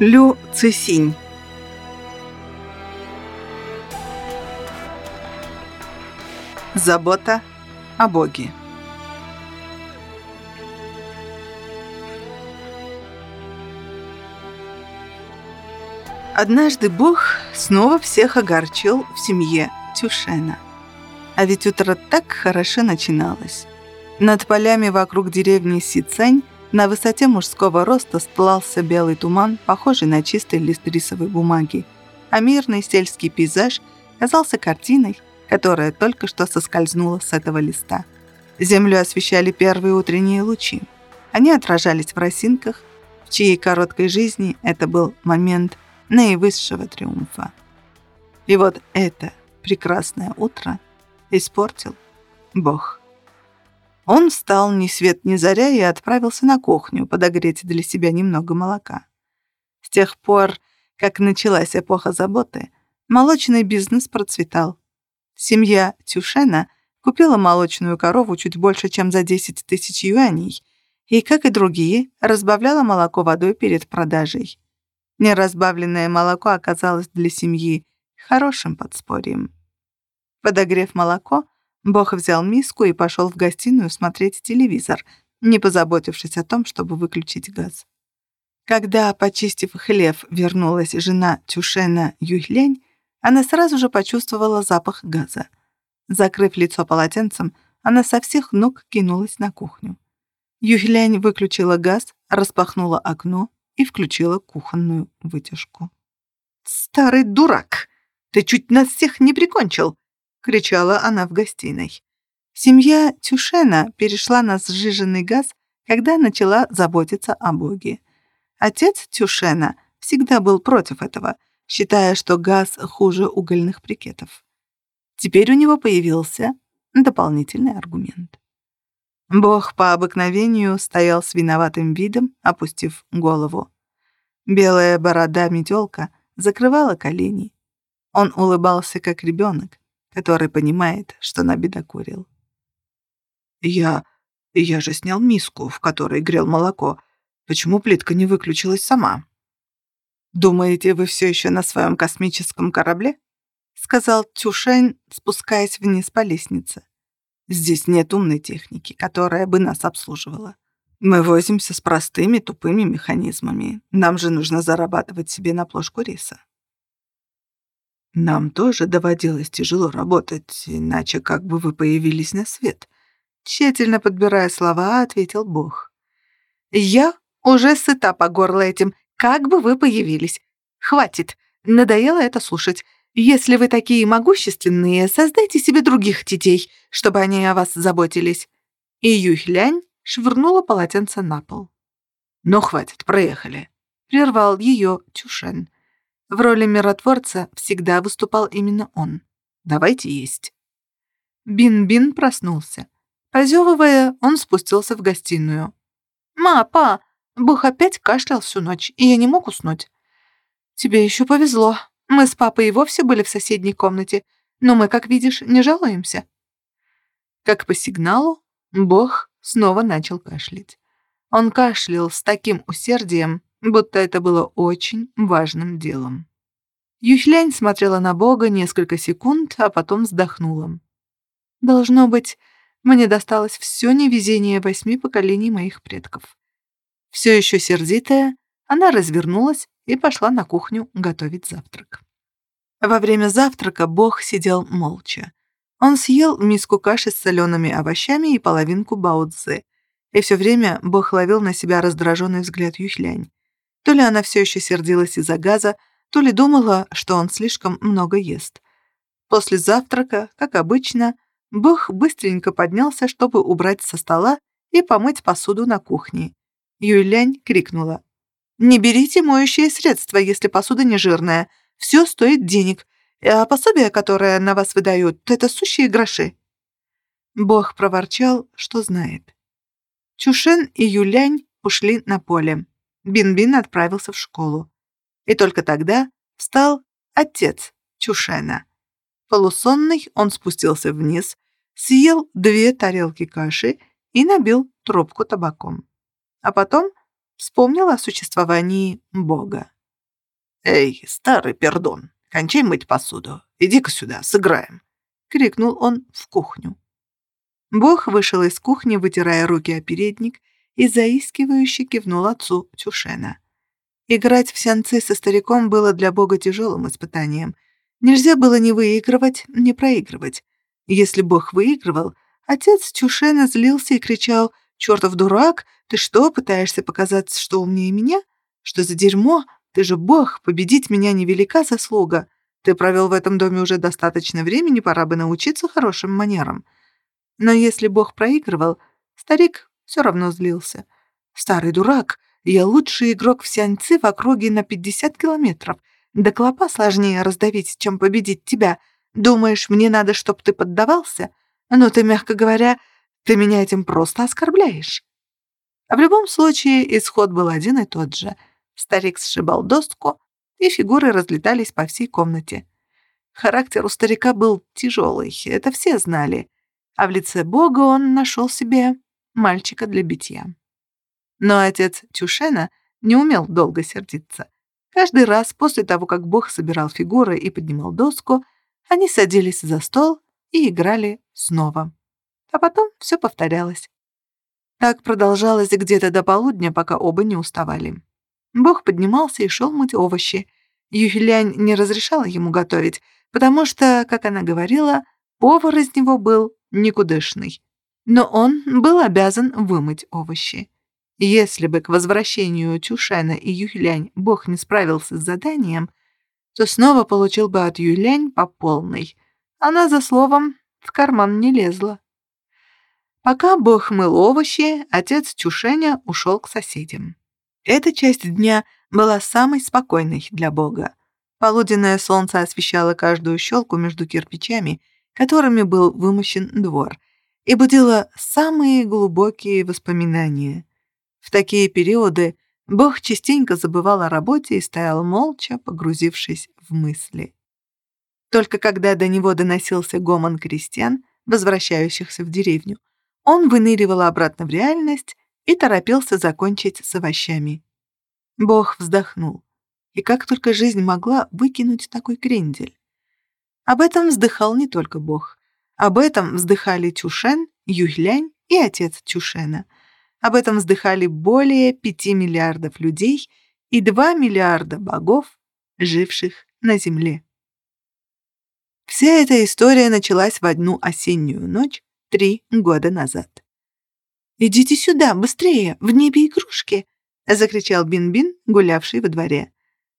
Лю Цисинь. Забота о Боге. Однажды Бог снова всех огорчил в семье Тюшена. А ведь утро так хорошо начиналось. Над полями вокруг деревни Сицань на высоте мужского роста стлался белый туман, похожий на чистый лист рисовой бумаги, а мирный сельский пейзаж казался картиной, которая только что соскользнула с этого листа. Землю освещали первые утренние лучи. Они отражались в росинках, в чьей короткой жизни это был момент наивысшего триумфа. И вот это прекрасное утро испортил Бог. Он встал ни свет ни заря и отправился на кухню подогреть для себя немного молока. С тех пор, как началась эпоха заботы, молочный бизнес процветал. Семья Тюшена купила молочную корову чуть больше, чем за 10 тысяч юаней, и, как и другие, разбавляла молоко водой перед продажей. Неразбавленное молоко оказалось для семьи хорошим подспорьем. Подогрев молоко, Бог взял миску и пошел в гостиную смотреть телевизор, не позаботившись о том, чтобы выключить газ. Когда, почистив хлев, вернулась жена Тюшена Юйлянь, она сразу же почувствовала запах газа. Закрыв лицо полотенцем, она со всех ног кинулась на кухню. Юйлянь выключила газ, распахнула окно и включила кухонную вытяжку. «Старый дурак! Ты чуть нас всех не прикончил!» — кричала она в гостиной. Семья Тюшена перешла на сжиженный газ, когда начала заботиться о Боге. Отец Тюшена всегда был против этого, считая, что газ хуже угольных брикетов. Теперь у него появился дополнительный аргумент. Бог по обыкновению стоял с виноватым видом, опустив голову. Белая борода-метелка закрывала колени. Он улыбался, как ребенок, который понимает, что набедокурил. «Я... я же снял миску, в которой грел молоко. Почему плитка не выключилась сама?» «Думаете, вы все еще на своем космическом корабле?» сказал Тюшень, спускаясь вниз по лестнице. «Здесь нет умной техники, которая бы нас обслуживала. Мы возимся с простыми тупыми механизмами. Нам же нужно зарабатывать себе на плошку риса». Нам тоже доводилось тяжело работать, иначе как бы вы появились на свет. Тщательно подбирая слова, ответил Бог. Я уже сыта по горло этим, как бы вы появились. Хватит, надоело это слушать. Если вы такие могущественные, создайте себе других детей, чтобы они о вас заботились. И Юхлянь швырнула полотенце на пол. «Ну, хватит, проехали», — прервал ее Тюшен. В роли миротворца всегда выступал именно он. «Давайте есть». Бин-Бин проснулся. Позевывая, он спустился в гостиную. «Ма, па, Бог опять кашлял всю ночь, и я не мог уснуть». «Тебе еще повезло. Мы с папой и вовсе были в соседней комнате, но мы, как видишь, не жалуемся». Как по сигналу, Бог снова начал кашлять. Он кашлял с таким усердием, будто это было очень важным делом. Юхлянь смотрела на Бога несколько секунд, а потом вздохнула. «Должно быть, мне досталось все невезение восьми поколений моих предков». Все еще сердитая, она развернулась и пошла на кухню готовить завтрак. Во время завтрака Бог сидел молча. Он съел миску каши с солеными овощами и половинку баудзы, и все время Бог ловил на себя раздраженный взгляд Юхлянь. То ли она все еще сердилась из-за газа, то ли думала, что он слишком много ест. После завтрака, как обычно, Бог быстренько поднялся, чтобы убрать со стола и помыть посуду на кухне. Юйлянь крикнула. «Не берите моющее средство, если посуда не жирная. Все стоит денег, а пособие, которое на вас выдают, это сущие гроши». Бог проворчал, что знает. Чушен и Юлянь ушли на поле. Бин-Бин отправился в школу. И только тогда встал отец Чушена. Полусонный он спустился вниз, съел две тарелки каши и набил трубку табаком. А потом вспомнил о существовании Бога. «Эй, старый пердон, кончай мыть посуду. Иди-ка сюда, сыграем!» — крикнул он в кухню. Бог вышел из кухни, вытирая руки о передник, и заискивающе кивнул отцу Тюшена. Играть в сянцы со стариком было для Бога тяжелым испытанием. Нельзя было ни выигрывать, ни проигрывать. Если Бог выигрывал, отец Тюшена злился и кричал «Чёртов дурак! Ты что, пытаешься показать, что умнее меня? Что за дерьмо? Ты же Бог, победить меня невелика заслуга. Ты провел в этом доме уже достаточно времени, пора бы научиться хорошим манерам». Но если Бог проигрывал, старик все равно злился. «Старый дурак, я лучший игрок в сяньцы в округе на 50 километров. Да клопа сложнее раздавить, чем победить тебя. Думаешь, мне надо, чтобы ты поддавался? Но ты, мягко говоря, ты меня этим просто оскорбляешь». А в любом случае исход был один и тот же. Старик сшибал доску, и фигуры разлетались по всей комнате. Характер у старика был тяжелый, это все знали а в лице Бога он нашел себе мальчика для битья. Но отец Тюшена не умел долго сердиться. Каждый раз после того, как Бог собирал фигуры и поднимал доску, они садились за стол и играли снова. А потом все повторялось. Так продолжалось где-то до полудня, пока оба не уставали. Бог поднимался и шел мыть овощи. Юхилянь не разрешала ему готовить, потому что, как она говорила, повар из него был никудышный. Но он был обязан вымыть овощи. Если бы к возвращению Чушена и Юлянь Бог не справился с заданием, то снова получил бы от Юлянь по полной. Она за словом в карман не лезла. Пока Бог мыл овощи, отец Чушеня ушел к соседям. Эта часть дня была самой спокойной для Бога. Полуденное солнце освещало каждую щелку между кирпичами — которыми был вымощен двор, и будила самые глубокие воспоминания. В такие периоды Бог частенько забывал о работе и стоял молча, погрузившись в мысли. Только когда до него доносился гомон крестьян, возвращающихся в деревню, он выныривал обратно в реальность и торопился закончить с овощами. Бог вздохнул. И как только жизнь могла выкинуть такой крендель? Об этом вздыхал не только Бог. Об этом вздыхали Чушен, Юйлянь и отец Чушена. Об этом вздыхали более пяти миллиардов людей и два миллиарда богов, живших на Земле. Вся эта история началась в одну осеннюю ночь три года назад. «Идите сюда, быстрее, в небе игрушки!» — закричал Бин-Бин, гулявший во дворе.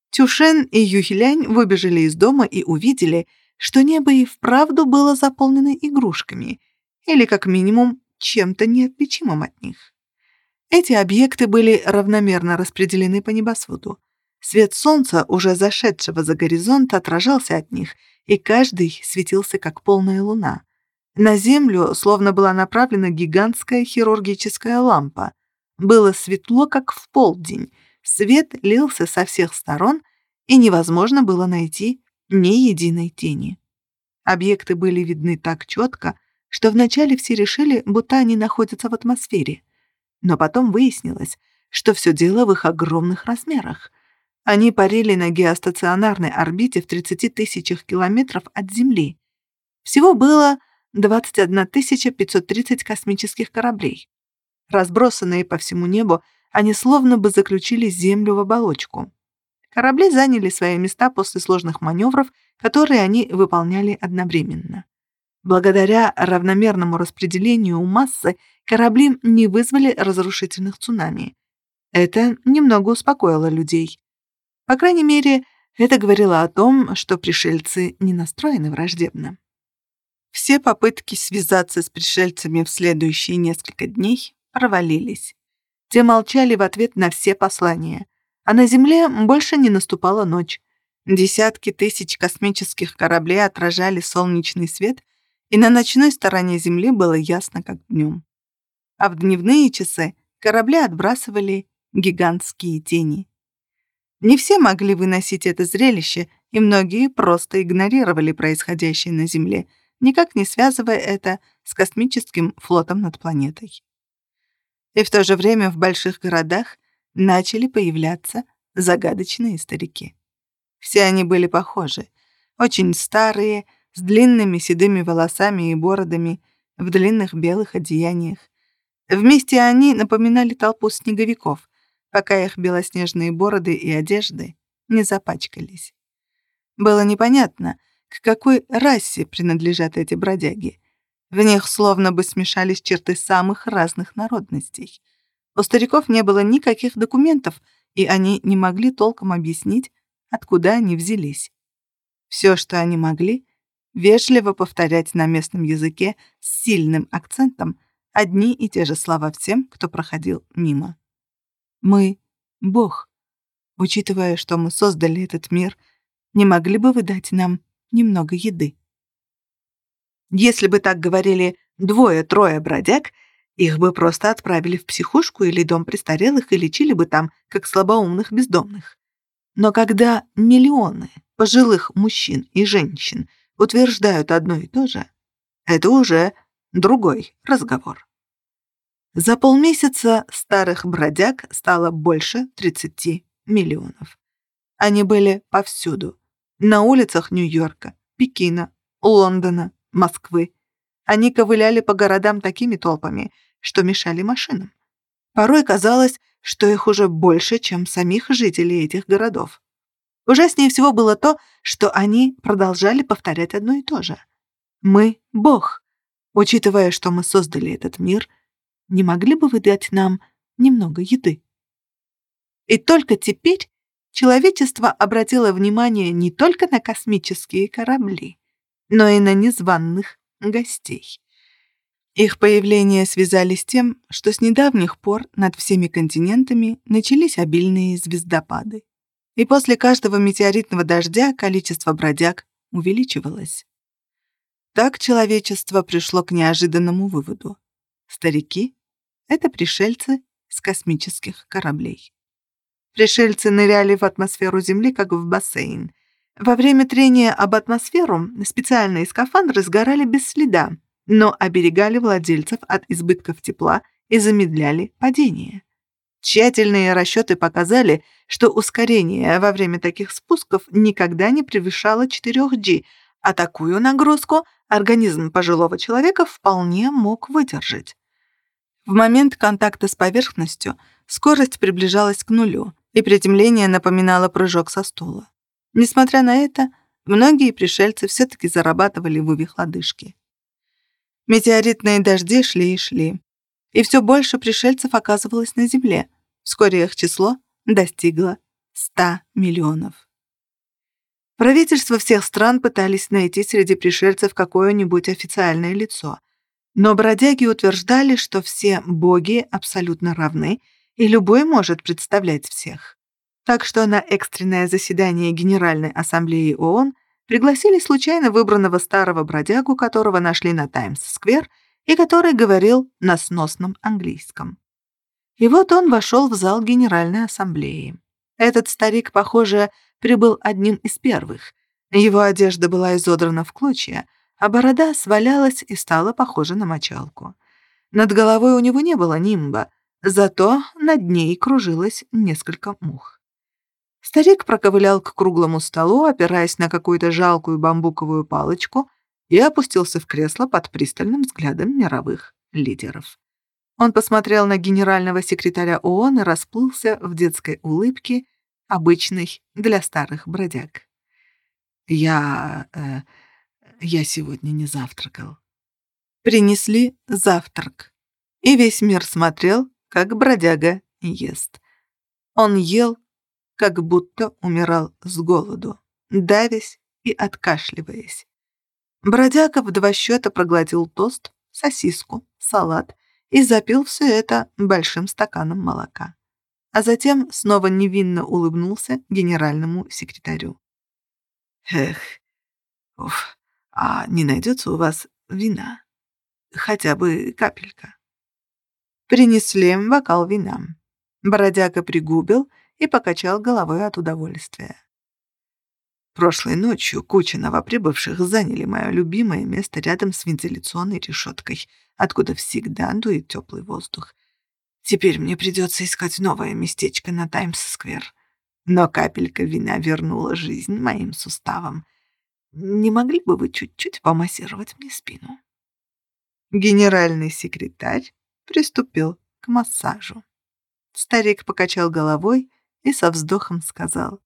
Тюшен и Юхилянь выбежали из дома и увидели, что небо и вправду было заполнено игрушками, или, как минимум, чем-то неотличимым от них. Эти объекты были равномерно распределены по небосводу. Свет солнца, уже зашедшего за горизонт, отражался от них, и каждый светился, как полная луна. На землю словно была направлена гигантская хирургическая лампа. Было светло, как в полдень. Свет лился со всех сторон, и невозможно было найти ни единой тени. Объекты были видны так четко, что вначале все решили, будто они находятся в атмосфере. Но потом выяснилось, что все дело в их огромных размерах. Они парили на геостационарной орбите в 30 тысячах километров от Земли. Всего было 21 530 космических кораблей. Разбросанные по всему небу, они словно бы заключили Землю в оболочку. Корабли заняли свои места после сложных маневров, которые они выполняли одновременно. Благодаря равномерному распределению массы корабли не вызвали разрушительных цунами. Это немного успокоило людей. По крайней мере, это говорило о том, что пришельцы не настроены враждебно. Все попытки связаться с пришельцами в следующие несколько дней провалились. Те молчали в ответ на все послания — а на Земле больше не наступала ночь. Десятки тысяч космических кораблей отражали солнечный свет, и на ночной стороне Земли было ясно, как днем. А в дневные часы корабли отбрасывали гигантские тени. Не все могли выносить это зрелище, и многие просто игнорировали происходящее на Земле, никак не связывая это с космическим флотом над планетой. И в то же время в больших городах начали появляться загадочные старики. Все они были похожи. Очень старые, с длинными седыми волосами и бородами, в длинных белых одеяниях. Вместе они напоминали толпу снеговиков, пока их белоснежные бороды и одежды не запачкались. Было непонятно, к какой расе принадлежат эти бродяги. В них словно бы смешались черты самых разных народностей. У стариков не было никаких документов, и они не могли толком объяснить, откуда они взялись. Все, что они могли, вежливо повторять на местном языке с сильным акцентом одни и те же слова всем, кто проходил мимо. «Мы — Бог. Учитывая, что мы создали этот мир, не могли бы вы дать нам немного еды?» Если бы так говорили двое-трое бродяг, их бы просто отправили в психушку или дом престарелых и лечили бы там, как слабоумных бездомных. Но когда миллионы пожилых мужчин и женщин утверждают одно и то же, это уже другой разговор. За полмесяца старых бродяг стало больше 30 миллионов. Они были повсюду. На улицах Нью-Йорка, Пекина, Лондона, Москвы. Они ковыляли по городам такими толпами, что мешали машинам. Порой казалось, что их уже больше, чем самих жителей этих городов. Ужаснее всего было то, что они продолжали повторять одно и то же. «Мы — Бог. Учитывая, что мы создали этот мир, не могли бы вы дать нам немного еды?» И только теперь человечество обратило внимание не только на космические корабли, но и на незваных гостей. Их появление связали с тем, что с недавних пор над всеми континентами начались обильные звездопады. И после каждого метеоритного дождя количество бродяг увеличивалось. Так человечество пришло к неожиданному выводу. Старики — это пришельцы с космических кораблей. Пришельцы ныряли в атмосферу Земли, как в бассейн. Во время трения об атмосферу специальные скафандры сгорали без следа, но оберегали владельцев от избытков тепла и замедляли падение. Тщательные расчеты показали, что ускорение во время таких спусков никогда не превышало 4G, а такую нагрузку организм пожилого человека вполне мог выдержать. В момент контакта с поверхностью скорость приближалась к нулю, и приземление напоминало прыжок со стула. Несмотря на это, многие пришельцы все-таки зарабатывали в увих лодыжки. Метеоритные дожди шли и шли. И все больше пришельцев оказывалось на Земле. Вскоре их число достигло 100 миллионов. Правительства всех стран пытались найти среди пришельцев какое-нибудь официальное лицо. Но бродяги утверждали, что все боги абсолютно равны, и любой может представлять всех. Так что на экстренное заседание Генеральной Ассамблеи ООН пригласили случайно выбранного старого бродягу, которого нашли на Таймс-сквер и который говорил на сносном английском. И вот он вошел в зал Генеральной Ассамблеи. Этот старик, похоже, прибыл одним из первых. Его одежда была изодрана в клочья, а борода свалялась и стала похожа на мочалку. Над головой у него не было нимба, зато над ней кружилось несколько мух. Старик проковылял к круглому столу, опираясь на какую-то жалкую бамбуковую палочку, и опустился в кресло под пристальным взглядом мировых лидеров. Он посмотрел на генерального секретаря ООН и расплылся в детской улыбке, обычной для старых бродяг. «Я... Э, я сегодня не завтракал». Принесли завтрак, и весь мир смотрел, как бродяга ест. Он ел, как будто умирал с голоду, давясь и откашливаясь. Бродяга в два счета проглотил тост, сосиску, салат и запил все это большим стаканом молока. А затем снова невинно улыбнулся генеральному секретарю. «Эх, уф, а не найдется у вас вина? Хотя бы капелька». Принесли бокал вина. Бродяга пригубил и покачал головой от удовольствия. Прошлой ночью куча новоприбывших заняли мое любимое место рядом с вентиляционной решеткой, откуда всегда дует теплый воздух. Теперь мне придется искать новое местечко на Таймс-сквер. но капелька вина вернула жизнь моим суставам. Не могли бы вы чуть-чуть помассировать мне спину?» Генеральный секретарь приступил к массажу. Старик покачал головой и со вздохом сказал.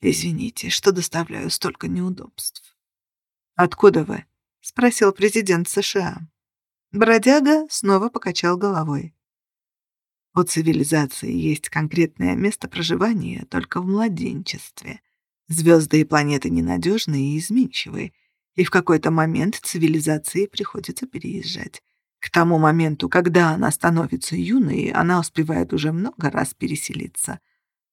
«Извините, что доставляю столько неудобств». «Откуда вы?» — спросил президент США. Бродяга снова покачал головой. У цивилизации есть конкретное место проживания только в младенчестве. Звезды и планеты ненадежные и изменчивые, и в какой-то момент цивилизации приходится переезжать. К тому моменту, когда она становится юной, она успевает уже много раз переселиться.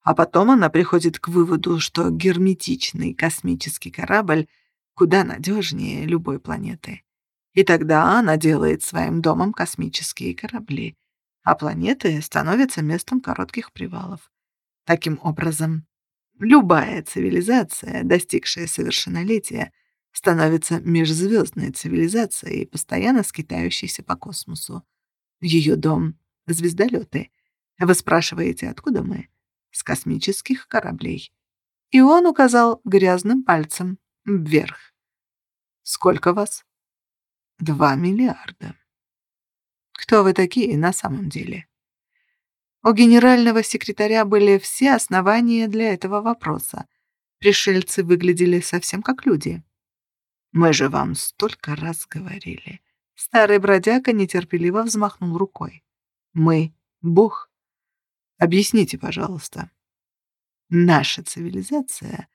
А потом она приходит к выводу, что герметичный космический корабль куда надежнее любой планеты. И тогда она делает своим домом космические корабли — а планеты становятся местом коротких привалов. Таким образом, любая цивилизация, достигшая совершеннолетия, становится межзвездной цивилизацией, постоянно скитающейся по космосу. Ее дом — звездолеты. Вы спрашиваете, откуда мы? С космических кораблей. И он указал грязным пальцем вверх. Сколько вас? Два миллиарда. Кто вы такие на самом деле? У генерального секретаря были все основания для этого вопроса. Пришельцы выглядели совсем как люди. Мы же вам столько раз говорили. Старый бродяга нетерпеливо взмахнул рукой. Мы — Бог. Объясните, пожалуйста. Наша цивилизация,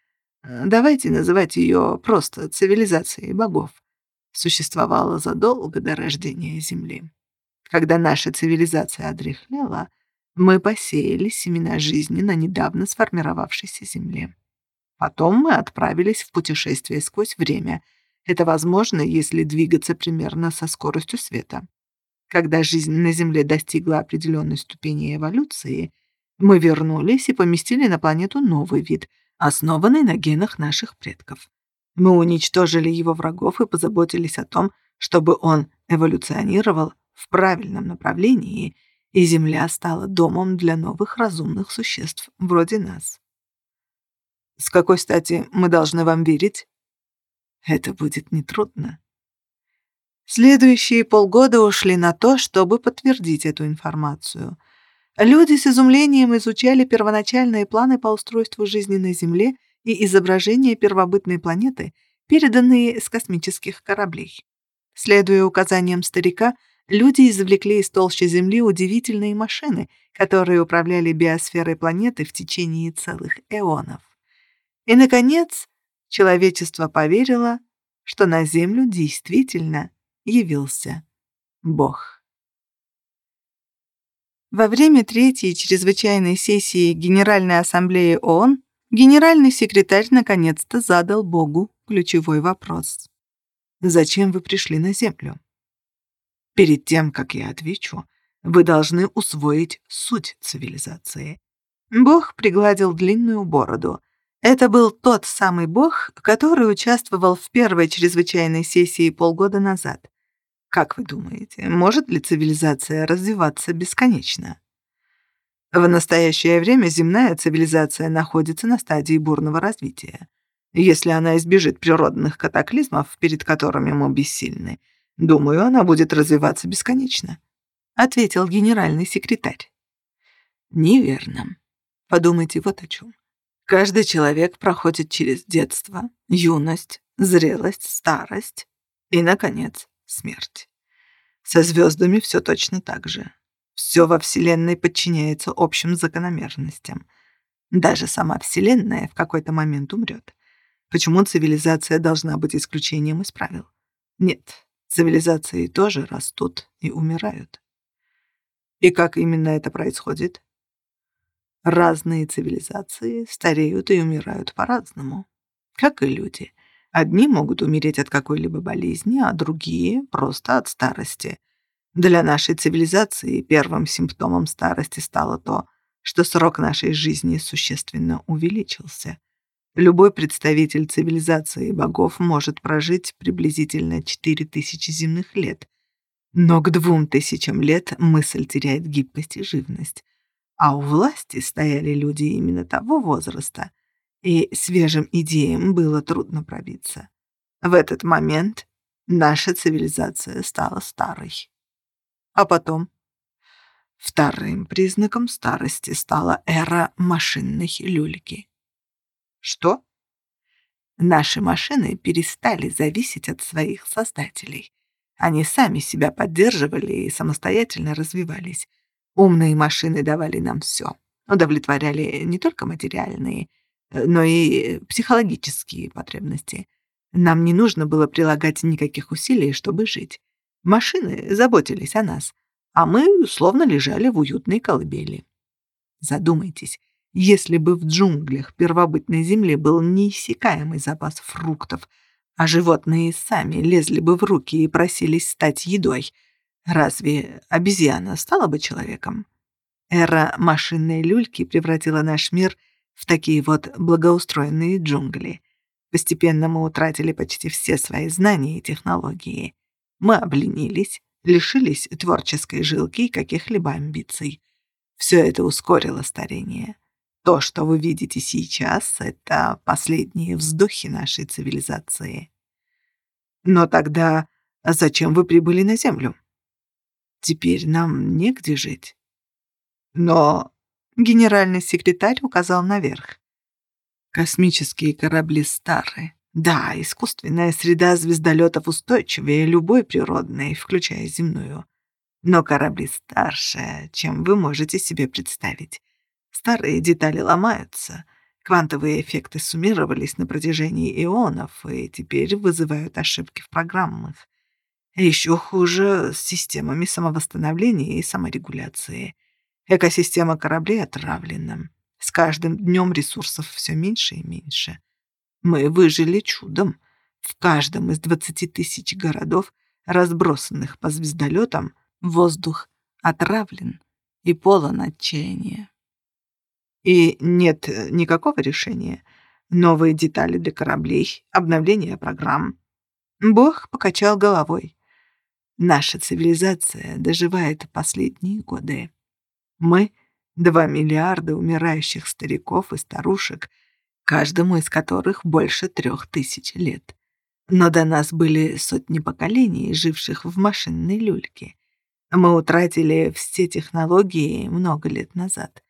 давайте называть ее просто цивилизацией богов, существовала задолго до рождения Земли. Когда наша цивилизация одряхляла, мы посеяли семена жизни на недавно сформировавшейся Земле. Потом мы отправились в путешествие сквозь время. Это возможно, если двигаться примерно со скоростью света. Когда жизнь на Земле достигла определенной ступени эволюции, мы вернулись и поместили на планету новый вид, основанный на генах наших предков. Мы уничтожили его врагов и позаботились о том, чтобы он эволюционировал в правильном направлении, и Земля стала домом для новых разумных существ вроде нас. С какой стати мы должны вам верить? Это будет нетрудно. Следующие полгода ушли на то, чтобы подтвердить эту информацию. Люди с изумлением изучали первоначальные планы по устройству жизни на Земле и изображения первобытной планеты, переданные с космических кораблей. Следуя указаниям старика, люди извлекли из толщи Земли удивительные машины, которые управляли биосферой планеты в течение целых эонов. И, наконец, человечество поверило, что на Землю действительно явился Бог. Во время третьей чрезвычайной сессии Генеральной Ассамблеи ООН генеральный секретарь наконец-то задал Богу ключевой вопрос. «Зачем вы пришли на Землю?» Перед тем, как я отвечу, вы должны усвоить суть цивилизации. Бог пригладил длинную бороду. Это был тот самый Бог, который участвовал в первой чрезвычайной сессии полгода назад. Как вы думаете, может ли цивилизация развиваться бесконечно? В настоящее время земная цивилизация находится на стадии бурного развития. Если она избежит природных катаклизмов, перед которыми мы бессильны, Думаю, она будет развиваться бесконечно», — ответил генеральный секретарь. «Неверно. Подумайте вот о чем. Каждый человек проходит через детство, юность, зрелость, старость и, наконец, смерть. Со звездами все точно так же. Все во Вселенной подчиняется общим закономерностям. Даже сама Вселенная в какой-то момент умрет. Почему цивилизация должна быть исключением из правил? Нет, Цивилизации тоже растут и умирают. И как именно это происходит? Разные цивилизации стареют и умирают по-разному, как и люди. Одни могут умереть от какой-либо болезни, а другие — просто от старости. Для нашей цивилизации первым симптомом старости стало то, что срок нашей жизни существенно увеличился — Любой представитель цивилизации богов может прожить приблизительно 4000 земных лет. Но к двум тысячам лет мысль теряет гибкость и живность. А у власти стояли люди именно того возраста, и свежим идеям было трудно пробиться. В этот момент наша цивилизация стала старой. А потом вторым признаком старости стала эра машинной люльки. Что? Наши машины перестали зависеть от своих создателей. Они сами себя поддерживали и самостоятельно развивались. Умные машины давали нам все. Удовлетворяли не только материальные, но и психологические потребности. Нам не нужно было прилагать никаких усилий, чтобы жить. Машины заботились о нас, а мы словно лежали в уютной колыбели. Задумайтесь, если бы в джунглях первобытной земли был неиссякаемый запас фруктов, а животные сами лезли бы в руки и просились стать едой, разве обезьяна стала бы человеком? Эра машинной люльки превратила наш мир в такие вот благоустроенные джунгли. Постепенно мы утратили почти все свои знания и технологии. Мы обленились, лишились творческой жилки и каких-либо амбиций. Все это ускорило старение. То, что вы видите сейчас, это последние вздохи нашей цивилизации. Но тогда зачем вы прибыли на Землю? Теперь нам негде жить. Но генеральный секретарь указал наверх. Космические корабли старые. Да, искусственная среда звездолетов устойчивее любой природной, включая земную. Но корабли старше, чем вы можете себе представить. Старые детали ломаются. Квантовые эффекты суммировались на протяжении ионов и теперь вызывают ошибки в программах. Еще хуже с системами самовосстановления и саморегуляции. Экосистема кораблей отравлена. С каждым днем ресурсов все меньше и меньше. Мы выжили чудом. В каждом из 20 тысяч городов, разбросанных по звездолетам, воздух отравлен и полон отчаяния. И нет э, никакого решения. Новые детали для кораблей, обновление программ. Бог покачал головой. Наша цивилизация доживает последние годы. Мы — два миллиарда умирающих стариков и старушек, каждому из которых больше трех тысяч лет. Но до нас были сотни поколений, живших в машинной люльке. Мы утратили все технологии много лет назад.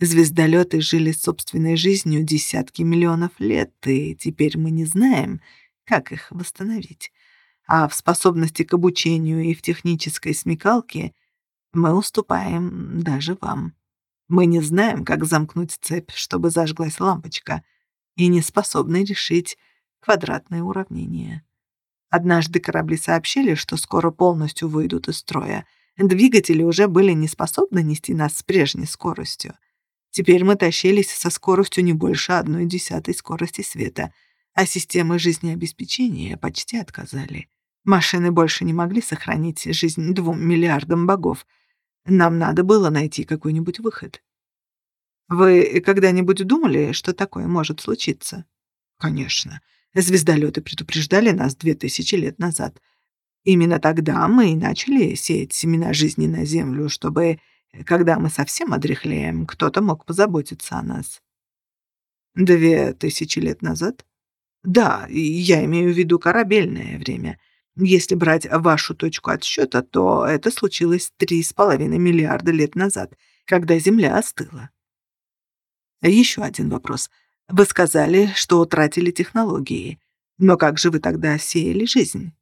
Звездолеты жили собственной жизнью десятки миллионов лет, и теперь мы не знаем, как их восстановить. А в способности к обучению и в технической смекалке мы уступаем даже вам. Мы не знаем, как замкнуть цепь, чтобы зажглась лампочка, и не способны решить квадратное уравнение. Однажды корабли сообщили, что скоро полностью выйдут из строя. Двигатели уже были не способны нести нас с прежней скоростью. Теперь мы тащились со скоростью не больше одной десятой скорости света, а системы жизнеобеспечения почти отказали. Машины больше не могли сохранить жизнь двум миллиардам богов. Нам надо было найти какой-нибудь выход. Вы когда-нибудь думали, что такое может случиться? Конечно. Звездолеты предупреждали нас две тысячи лет назад. Именно тогда мы и начали сеять семена жизни на Землю, чтобы когда мы совсем одряхлеем, кто-то мог позаботиться о нас. Две тысячи лет назад? Да, я имею в виду корабельное время. Если брать вашу точку отсчета, то это случилось три с половиной миллиарда лет назад, когда Земля остыла. Еще один вопрос. Вы сказали, что утратили технологии. Но как же вы тогда сеяли жизнь?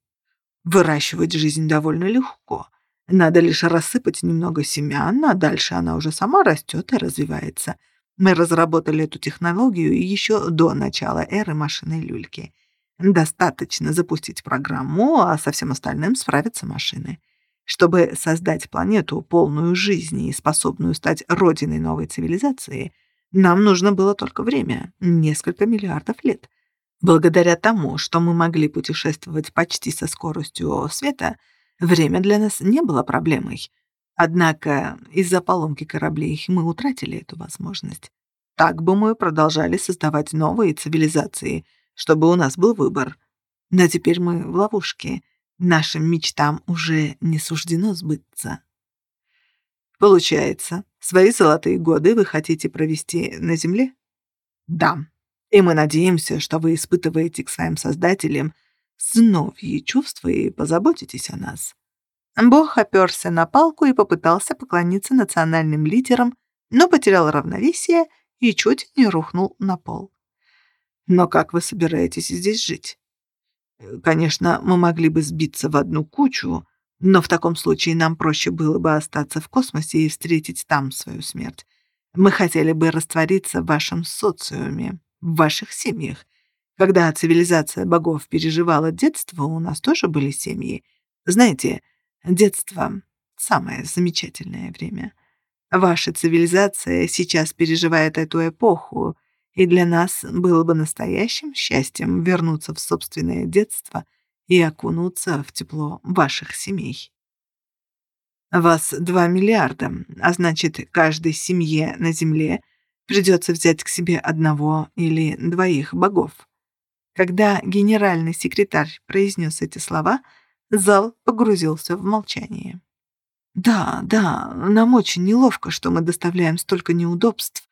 Выращивать жизнь довольно легко. Надо лишь рассыпать немного семян, а дальше она уже сама растет и развивается. Мы разработали эту технологию еще до начала эры машинной люльки. Достаточно запустить программу, а со всем остальным справятся машины. Чтобы создать планету, полную жизни и способную стать родиной новой цивилизации, нам нужно было только время — несколько миллиардов лет. Благодаря тому, что мы могли путешествовать почти со скоростью света — Время для нас не было проблемой. Однако из-за поломки кораблей мы утратили эту возможность. Так бы мы продолжали создавать новые цивилизации, чтобы у нас был выбор. Но теперь мы в ловушке. Нашим мечтам уже не суждено сбыться. Получается, Свои золотые годы вы хотите провести на Земле? Да. И мы надеемся, что вы испытываете к своим создателям сыновьи чувства и позаботитесь о нас. Бог оперся на палку и попытался поклониться национальным лидерам, но потерял равновесие и чуть не рухнул на пол. Но как вы собираетесь здесь жить? Конечно, мы могли бы сбиться в одну кучу, но в таком случае нам проще было бы остаться в космосе и встретить там свою смерть. Мы хотели бы раствориться в вашем социуме, в ваших семьях. Когда цивилизация богов переживала детство, у нас тоже были семьи. Знаете, детство — самое замечательное время. Ваша цивилизация сейчас переживает эту эпоху, и для нас было бы настоящим счастьем вернуться в собственное детство и окунуться в тепло ваших семей. Вас два миллиарда, а значит, каждой семье на Земле придется взять к себе одного или двоих богов. Когда генеральный секретарь произнес эти слова, зал погрузился в молчание. «Да, да, нам очень неловко, что мы доставляем столько неудобств».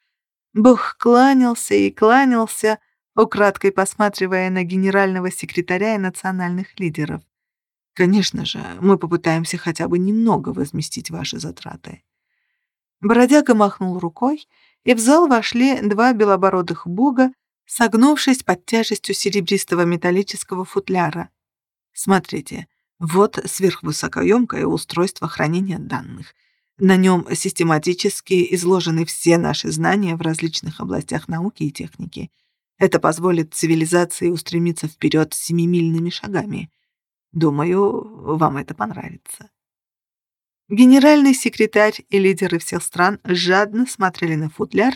Бог кланялся и кланялся, украдкой посматривая на генерального секретаря и национальных лидеров. «Конечно же, мы попытаемся хотя бы немного возместить ваши затраты». Бродяга махнул рукой, и в зал вошли два белобородых бога, согнувшись под тяжестью серебристого металлического футляра. «Смотрите, вот сверхвысокоемкое устройство хранения данных. На нем систематически изложены все наши знания в различных областях науки и техники. Это позволит цивилизации устремиться вперед семимильными шагами. Думаю, вам это понравится. Генеральный секретарь и лидеры всех стран жадно смотрели на футляр,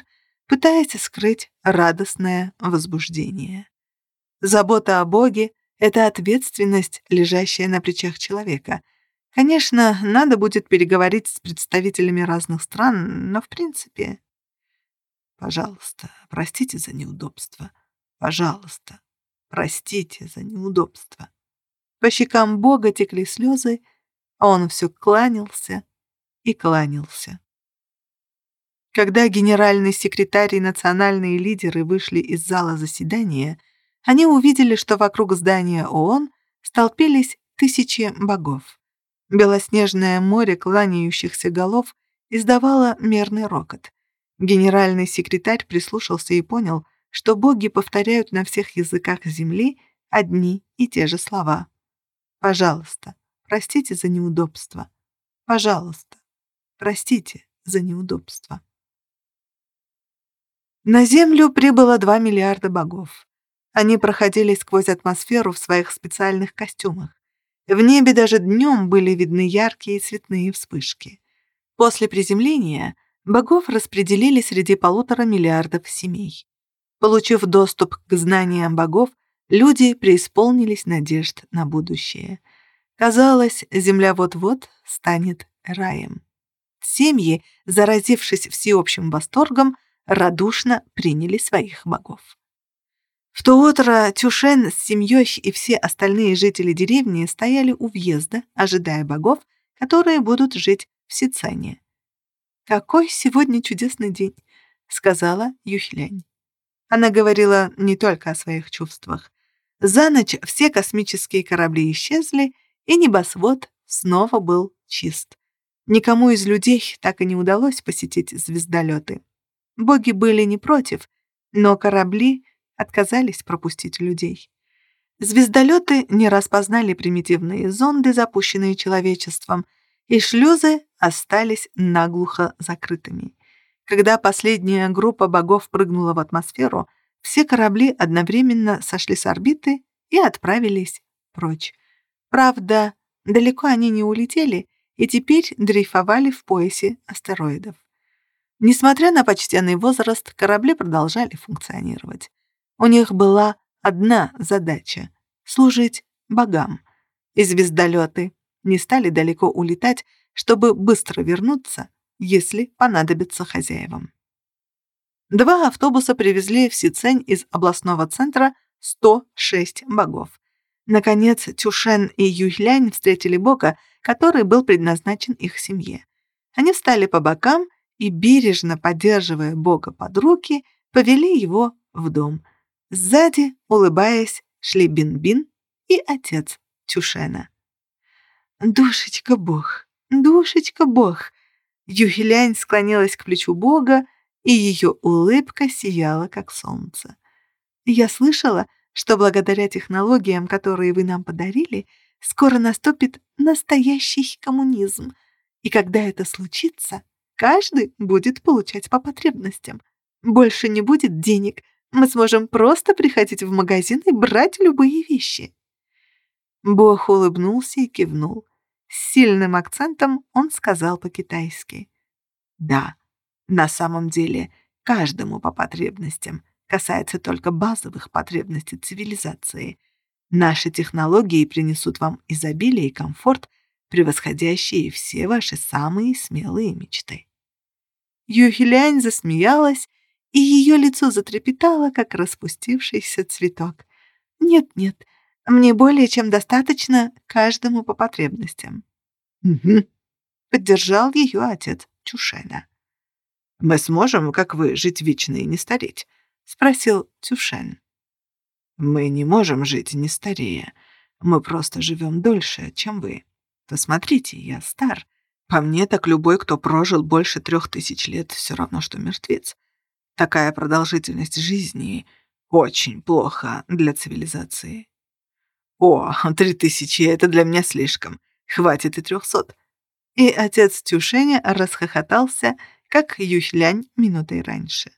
пытаясь скрыть радостное возбуждение. Забота о Боге — это ответственность, лежащая на плечах человека. Конечно, надо будет переговорить с представителями разных стран, но в принципе... Пожалуйста, простите за неудобство. Пожалуйста, простите за неудобство. По щекам Бога текли слезы, а он все кланялся и кланялся. Когда генеральный секретарь и национальные лидеры вышли из зала заседания, они увидели, что вокруг здания ООН столпились тысячи богов. Белоснежное море кланяющихся голов издавало мерный рокот. Генеральный секретарь прислушался и понял, что боги повторяют на всех языках Земли одни и те же слова. «Пожалуйста, простите за неудобство. Пожалуйста, простите за неудобство». На Землю прибыло 2 миллиарда богов. Они проходили сквозь атмосферу в своих специальных костюмах. В небе даже днем были видны яркие цветные вспышки. После приземления богов распределили среди полутора миллиардов семей. Получив доступ к знаниям богов, люди преисполнились надежд на будущее. Казалось, земля вот-вот станет раем. Семьи, заразившись всеобщим восторгом, радушно приняли своих богов. В то утро Тюшен с семьей и все остальные жители деревни стояли у въезда, ожидая богов, которые будут жить в Сицане. «Какой сегодня чудесный день!» — сказала Юхлянь. Она говорила не только о своих чувствах. За ночь все космические корабли исчезли, и небосвод снова был чист. Никому из людей так и не удалось посетить звездолеты. Боги были не против, но корабли отказались пропустить людей. Звездолеты не распознали примитивные зонды, запущенные человечеством, и шлюзы остались наглухо закрытыми. Когда последняя группа богов прыгнула в атмосферу, все корабли одновременно сошли с орбиты и отправились прочь. Правда, далеко они не улетели и теперь дрейфовали в поясе астероидов. Несмотря на почтенный возраст, корабли продолжали функционировать. У них была одна задача — служить богам. И звездолеты не стали далеко улетать, чтобы быстро вернуться, если понадобится хозяевам. Два автобуса привезли в Сицень из областного центра 106 богов. Наконец, Тюшен и Юйлянь встретили бога, который был предназначен их семье. Они встали по бокам и, бережно поддерживая Бога под руки, повели его в дом. Сзади, улыбаясь, шли Бин-Бин и отец Тюшена. «Душечка Бог, душечка Бог!» Юхилянь склонилась к плечу Бога, и ее улыбка сияла, как солнце. «Я слышала, что благодаря технологиям, которые вы нам подарили, скоро наступит настоящий коммунизм. И когда это случится, каждый будет получать по потребностям. Больше не будет денег, мы сможем просто приходить в магазин и брать любые вещи». Бог улыбнулся и кивнул. С сильным акцентом он сказал по-китайски. «Да, на самом деле, каждому по потребностям касается только базовых потребностей цивилизации. Наши технологии принесут вам изобилие и комфорт, превосходящие все ваши самые смелые мечты». Юхилянь засмеялась, и ее лицо затрепетало, как распустившийся цветок. «Нет-нет, мне более чем достаточно каждому по потребностям». «Угу», — поддержал ее отец Чушена. «Мы сможем, как вы, жить вечно и не стареть?» — спросил Тюшен. «Мы не можем жить не старея. Мы просто живем дольше, чем вы. Посмотрите, я стар. По мне, так любой, кто прожил больше трех тысяч лет, все равно, что мертвец. Такая продолжительность жизни очень плохо для цивилизации. О, три тысячи — это для меня слишком. Хватит и трехсот. И отец Тюшеня расхохотался, как Юхлянь минутой раньше.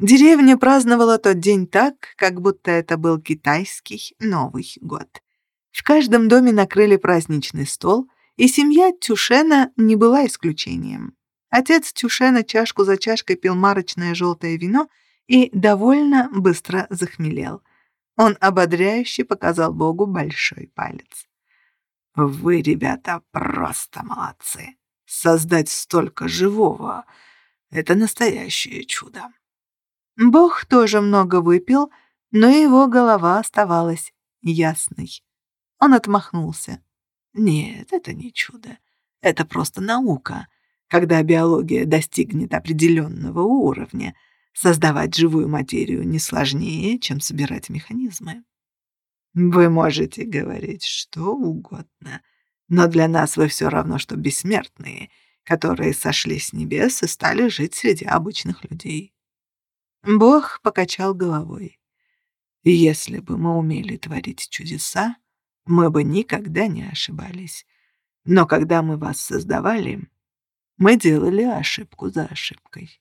Деревня праздновала тот день так, как будто это был китайский Новый год. В каждом доме накрыли праздничный стол, и семья Тюшена не была исключением. Отец Тюшена чашку за чашкой пил марочное желтое вино и довольно быстро захмелел. Он ободряюще показал Богу большой палец. «Вы, ребята, просто молодцы. Создать столько живого — это настоящее чудо». Бог тоже много выпил, но его голова оставалась ясной. Он отмахнулся. Нет, это не чудо. Это просто наука. Когда биология достигнет определенного уровня, создавать живую материю не сложнее, чем собирать механизмы. Вы можете говорить что угодно, но для нас вы все равно, что бессмертные, которые сошли с небес и стали жить среди обычных людей. Бог покачал головой. Если бы мы умели творить чудеса, мы бы никогда не ошибались. Но когда мы вас создавали, мы делали ошибку за ошибкой.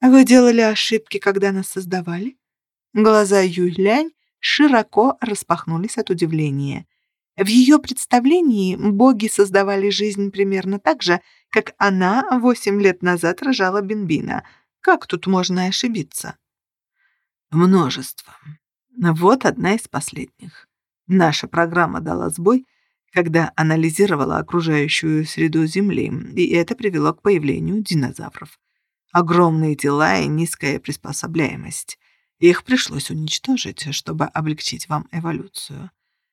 Вы делали ошибки, когда нас создавали? Глаза Юлянь широко распахнулись от удивления. В ее представлении боги создавали жизнь примерно так же, как она восемь лет назад рожала Бенбина. Как тут можно ошибиться? Множество. Вот одна из последних. Наша программа дала сбой, когда анализировала окружающую среду Земли, и это привело к появлению динозавров. Огромные тела и низкая приспособляемость. Их пришлось уничтожить, чтобы облегчить вам эволюцию.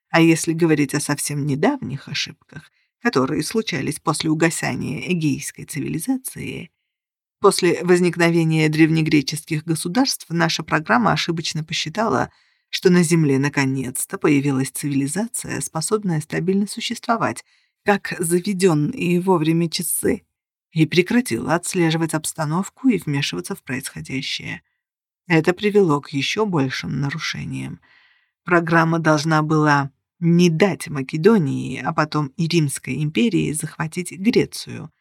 А если говорить о совсем недавних ошибках, которые случались после угасания эгейской цивилизации, после возникновения древнегреческих государств наша программа ошибочно посчитала, что на Земле наконец-то появилась цивилизация, способная стабильно существовать, как заведенные вовремя часы, и прекратила отслеживать обстановку и вмешиваться в происходящее. Это привело к еще большим нарушениям. Программа должна была не дать Македонии, а потом и Римской империи захватить Грецию.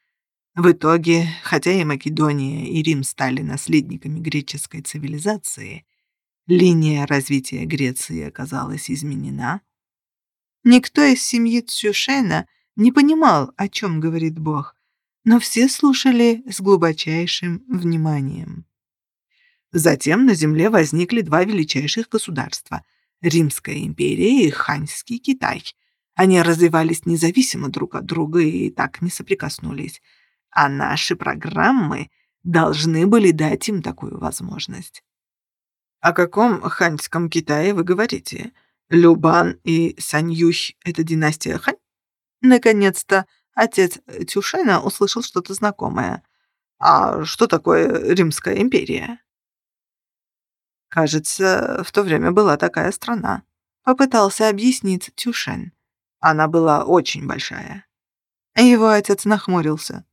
В итоге, хотя и Македония, и Рим стали наследниками греческой цивилизации, линия развития Греции оказалась изменена. Никто из семьи Цюшена не понимал, о чем говорит Бог, но все слушали с глубочайшим вниманием. Затем на земле возникли два величайших государства – Римская империя и Ханьский Китай. Они развивались независимо друг от друга и так не соприкоснулись. А наши программы должны были дать им такую возможность. О каком ханьском Китае вы говорите? Любан и Саньюхь — это династия Хань? Наконец-то отец Тюшена услышал что-то знакомое. «А что такое Римская империя?» «Кажется, в то время была такая страна», — попытался объяснить Тюшен. «Она была очень большая». Его отец нахмурился.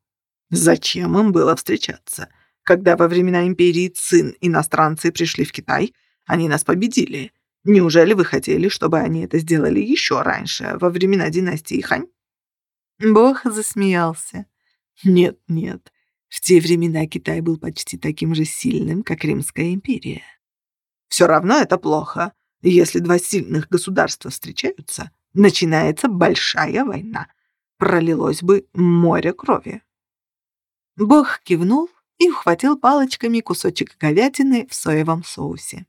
«Зачем им было встречаться? Когда во времена империи Цин иностранцы пришли в Китай, они нас победили. Неужели вы хотели, чтобы они это сделали еще раньше, во времена династии Хань?» Бог засмеялся. «Нет, нет. В те времена Китай был почти таким же сильным, как Римская империя. Все равно это плохо. Если два сильных государства встречаются, начинается большая война. Пролилось бы море крови». Бог кивнул и ухватил палочками кусочек говядины в соевом соусе.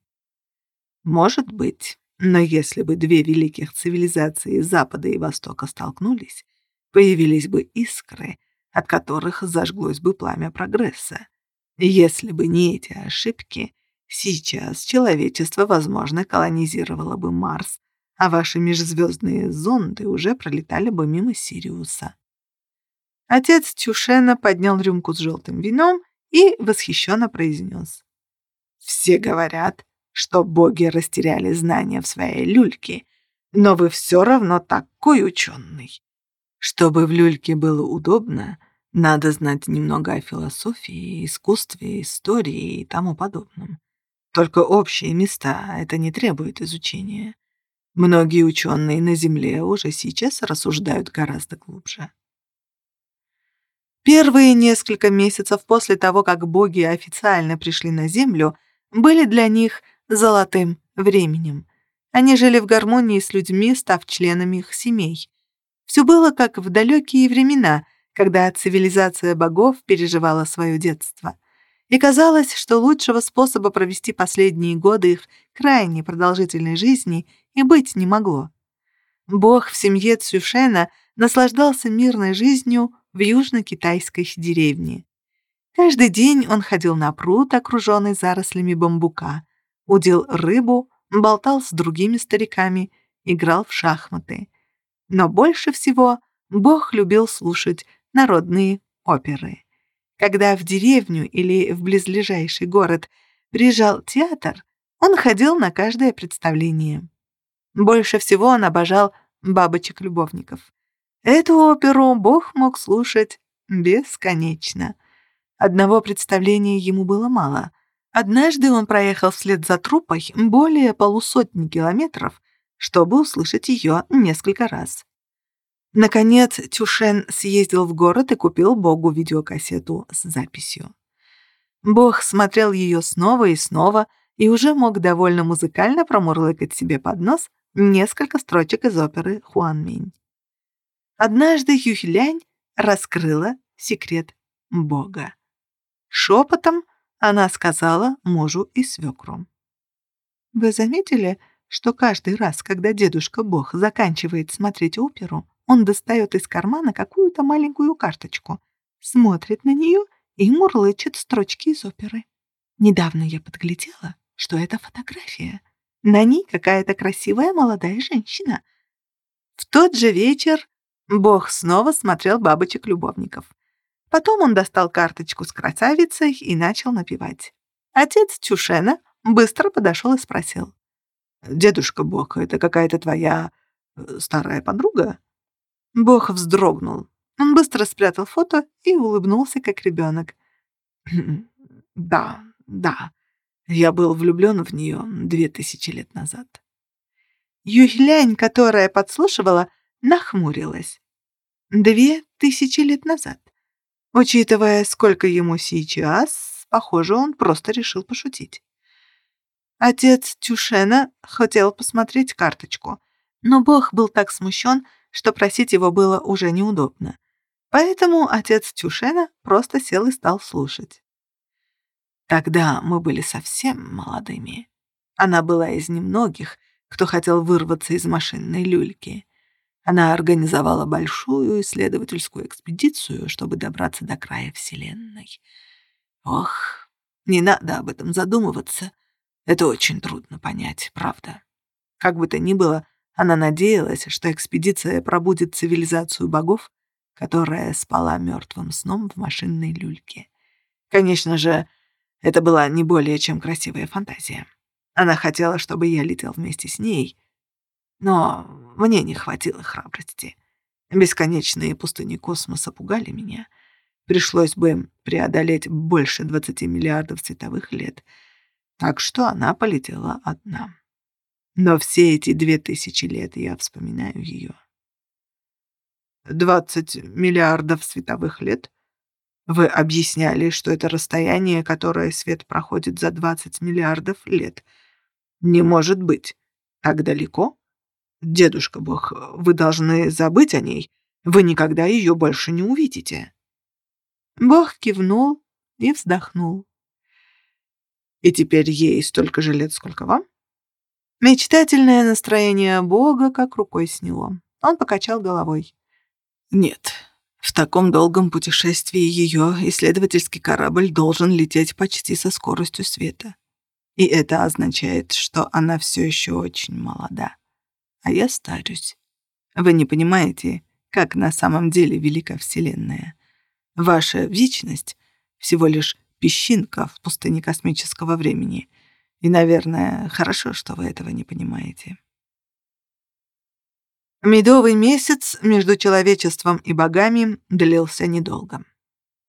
Может быть, но если бы две великих цивилизации Запада и Востока столкнулись, появились бы искры, от которых зажглось бы пламя прогресса. Если бы не эти ошибки, сейчас человечество, возможно, колонизировало бы Марс, а ваши межзвездные зонды уже пролетали бы мимо Сириуса. Отец Тюшена поднял рюмку с желтым вином и восхищенно произнес. «Все говорят, что боги растеряли знания в своей люльке, но вы все равно такой ученый. Чтобы в люльке было удобно, надо знать немного о философии, искусстве, истории и тому подобном. Только общие места это не требует изучения. Многие ученые на Земле уже сейчас рассуждают гораздо глубже. Первые несколько месяцев после того, как боги официально пришли на Землю, были для них золотым временем. Они жили в гармонии с людьми, став членами их семей. Все было как в далекие времена, когда цивилизация богов переживала свое детство. И казалось, что лучшего способа провести последние годы их крайне продолжительной жизни и быть не могло. Бог в семье Цюшена наслаждался мирной жизнью в южно-китайской деревне. Каждый день он ходил на пруд, окруженный зарослями бамбука, удил рыбу, болтал с другими стариками, играл в шахматы. Но больше всего Бог любил слушать народные оперы. Когда в деревню или в близлежащий город приезжал театр, он ходил на каждое представление. Больше всего он обожал бабочек-любовников. Эту оперу Бог мог слушать бесконечно. Одного представления ему было мало — Однажды он проехал вслед за трупой более полусотни километров, чтобы услышать ее несколько раз. Наконец, Тюшен съездил в город и купил Богу видеокассету с записью. Бог смотрел ее снова и снова и уже мог довольно музыкально промурлыкать себе под нос несколько строчек из оперы «Хуан Минь». Однажды Юхилянь раскрыла секрет Бога. Шепотом она сказала мужу и свекру. «Вы заметили, что каждый раз, когда дедушка Бог заканчивает смотреть оперу, он достает из кармана какую-то маленькую карточку, смотрит на нее и мурлычет строчки из оперы. Недавно я подглядела, что это фотография. На ней какая-то красивая молодая женщина. В тот же вечер Бог снова смотрел бабочек-любовников. Потом он достал карточку с красавицей и начал напевать. Отец Чушена быстро подошел и спросил. «Дедушка Бог, это какая-то твоя э, старая подруга?» Бог вздрогнул. Он быстро спрятал фото и улыбнулся, как ребенок. «Да, да, я был влюблен в нее две тысячи лет назад». Юхлянь, которая подслушивала, нахмурилась. «Две тысячи лет назад. Учитывая, сколько ему сейчас, похоже, он просто решил пошутить. Отец Тюшена хотел посмотреть карточку, но Бог был так смущен, что просить его было уже неудобно. Поэтому отец Тюшена просто сел и стал слушать. Тогда мы были совсем молодыми. Она была из немногих, кто хотел вырваться из машинной люльки. Она организовала большую исследовательскую экспедицию, чтобы добраться до края Вселенной. Ох, не надо об этом задумываться. Это очень трудно понять, правда. Как бы то ни было, она надеялась, что экспедиция пробудет цивилизацию богов которая спала мертвым сном в машинной люльке. Конечно же, это была не более чем красивая фантазия. Она хотела, чтобы я летел вместе с ней, но мне не хватило храбрости. Бесконечные пустыни космоса пугали меня. Пришлось бы преодолеть больше 20 миллиардов световых лет. Так что она полетела одна. Но все эти две тысячи лет я вспоминаю ее. «Двадцать миллиардов световых лет?» Вы объясняли, что это расстояние, которое свет проходит за 20 миллиардов лет. Не может быть. Так далеко? Дедушка Бог, вы должны забыть о ней. Вы никогда ее больше не увидите. Бог кивнул и вздохнул. И теперь ей столько же лет, сколько вам? Мечтательное настроение Бога как рукой сняло. Он покачал головой. Нет, в таком долгом путешествии ее исследовательский корабль должен лететь почти со скоростью света. И это означает, что она все еще очень молода. А я старюсь. Вы не понимаете, как на самом деле велика Вселенная. Ваша вечность — всего лишь песчинка в пустыне космического времени. И, наверное, хорошо, что вы этого не понимаете. Медовый месяц между человечеством и богами длился недолго.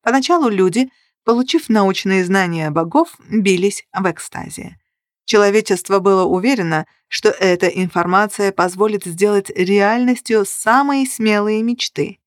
Поначалу люди, получив научные знания богов, бились в экстазе. Человечество было уверено, что эта информация позволит сделать реальностью самые смелые мечты.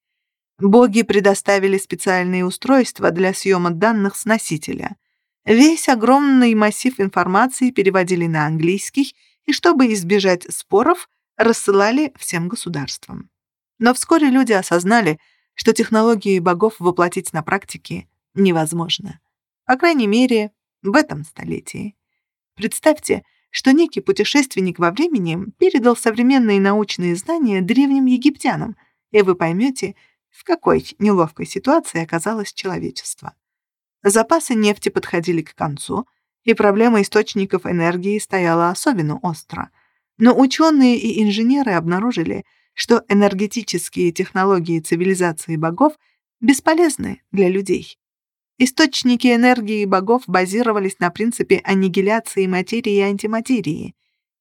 Боги предоставили специальные устройства для съема данных с носителя. Весь огромный массив информации переводили на английский, и чтобы избежать споров, рассылали всем государствам. Но вскоре люди осознали, что технологии богов воплотить на практике невозможно. По крайней мере, в этом столетии. Представьте, что некий путешественник во времени передал современные научные знания древним египтянам, и вы поймете, в какой неловкой ситуации оказалось человечество. Запасы нефти подходили к концу, и проблема источников энергии стояла особенно остро — но ученые и инженеры обнаружили, что энергетические технологии цивилизации богов бесполезны для людей. Источники энергии богов базировались на принципе аннигиляции материи и антиматерии.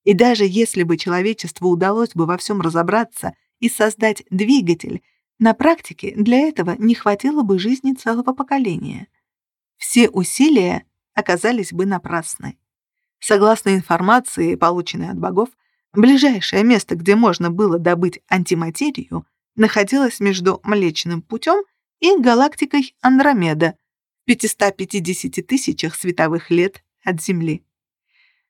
И даже если бы человечеству удалось бы во всем разобраться и создать двигатель, на практике для этого не хватило бы жизни целого поколения. Все усилия оказались бы напрасны. Согласно информации, полученной от богов, Ближайшее место, где можно было добыть антиматерию, находилось между Млечным путем и галактикой Андромеда 550 тысячах световых лет от Земли.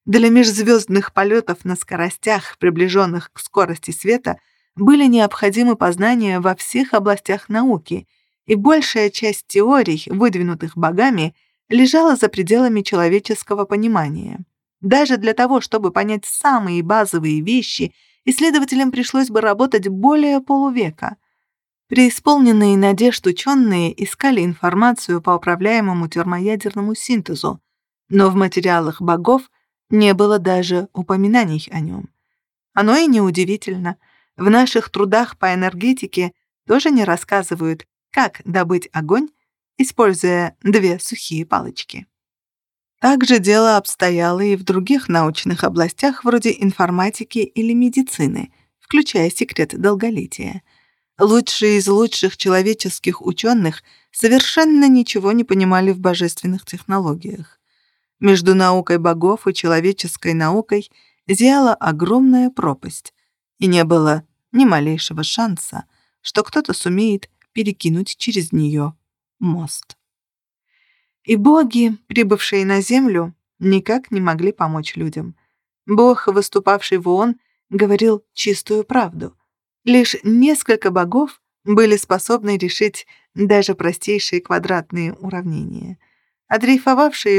Для межзвездных полетов на скоростях, приближенных к скорости света, были необходимы познания во всех областях науки, и большая часть теорий, выдвинутых богами, лежала за пределами человеческого понимания. Даже для того, чтобы понять самые базовые вещи, исследователям пришлось бы работать более полувека. Преисполненные надежд ученые искали информацию по управляемому термоядерному синтезу, но в материалах богов не было даже упоминаний о нем. Оно и неудивительно. В наших трудах по энергетике тоже не рассказывают, как добыть огонь, используя две сухие палочки. Также дело обстояло и в других научных областях вроде информатики или медицины, включая секрет долголетия. Лучшие из лучших человеческих ученых совершенно ничего не понимали в божественных технологиях. Между наукой богов и человеческой наукой зияла огромная пропасть, и не было ни малейшего шанса, что кто-то сумеет перекинуть через нее мост. И боги, прибывшие на землю, никак не могли помочь людям. Бог, выступавший в ООН, говорил чистую правду. Лишь несколько богов были способны решить даже простейшие квадратные уравнения. А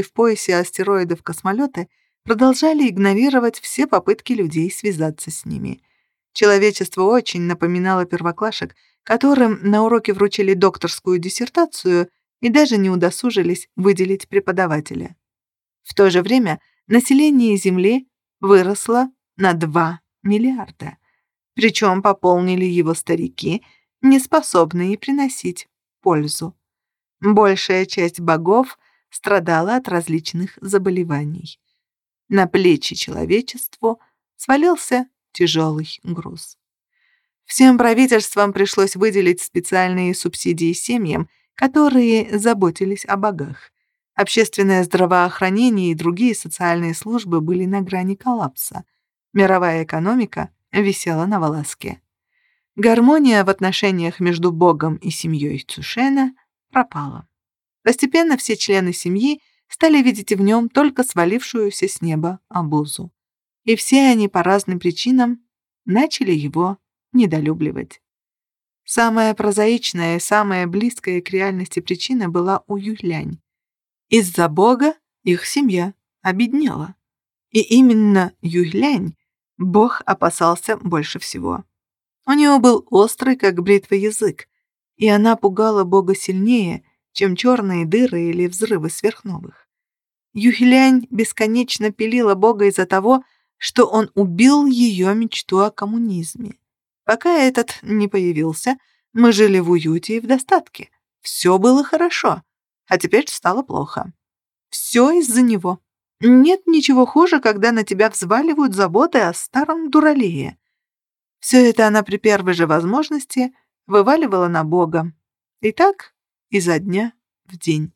в поясе астероидов космолеты продолжали игнорировать все попытки людей связаться с ними. Человечество очень напоминало первоклашек, которым на уроке вручили докторскую диссертацию и даже не удосужились выделить преподавателя. В то же время население Земли выросло на 2 миллиарда. Причем пополнили его старики, не способные приносить пользу. Большая часть богов страдала от различных заболеваний. На плечи человечеству свалился тяжелый груз. Всем правительствам пришлось выделить специальные субсидии семьям, которые заботились о богах. Общественное здравоохранение и другие социальные службы были на грани коллапса. Мировая экономика висела на волоске. Гармония в отношениях между Богом и семьей Цушена пропала. Постепенно все члены семьи стали видеть в нем только свалившуюся с неба обузу. И все они по разным причинам начали его недолюбливать. Самая прозаичная и самая близкая к реальности причина была у Юлянь. Из-за Бога их семья обеднела. И именно Юлянь Бог опасался больше всего. У него был острый, как бритва, язык, и она пугала Бога сильнее, чем черные дыры или взрывы сверхновых. Юхилянь бесконечно пилила Бога из-за того, что он убил ее мечту о коммунизме. Пока этот не появился, мы жили в уюте и в достатке. Все было хорошо, а теперь стало плохо. Все из-за него. Нет ничего хуже, когда на тебя взваливают заботы о старом дуралее. Все это она при первой же возможности вываливала на Бога. И так изо дня в день.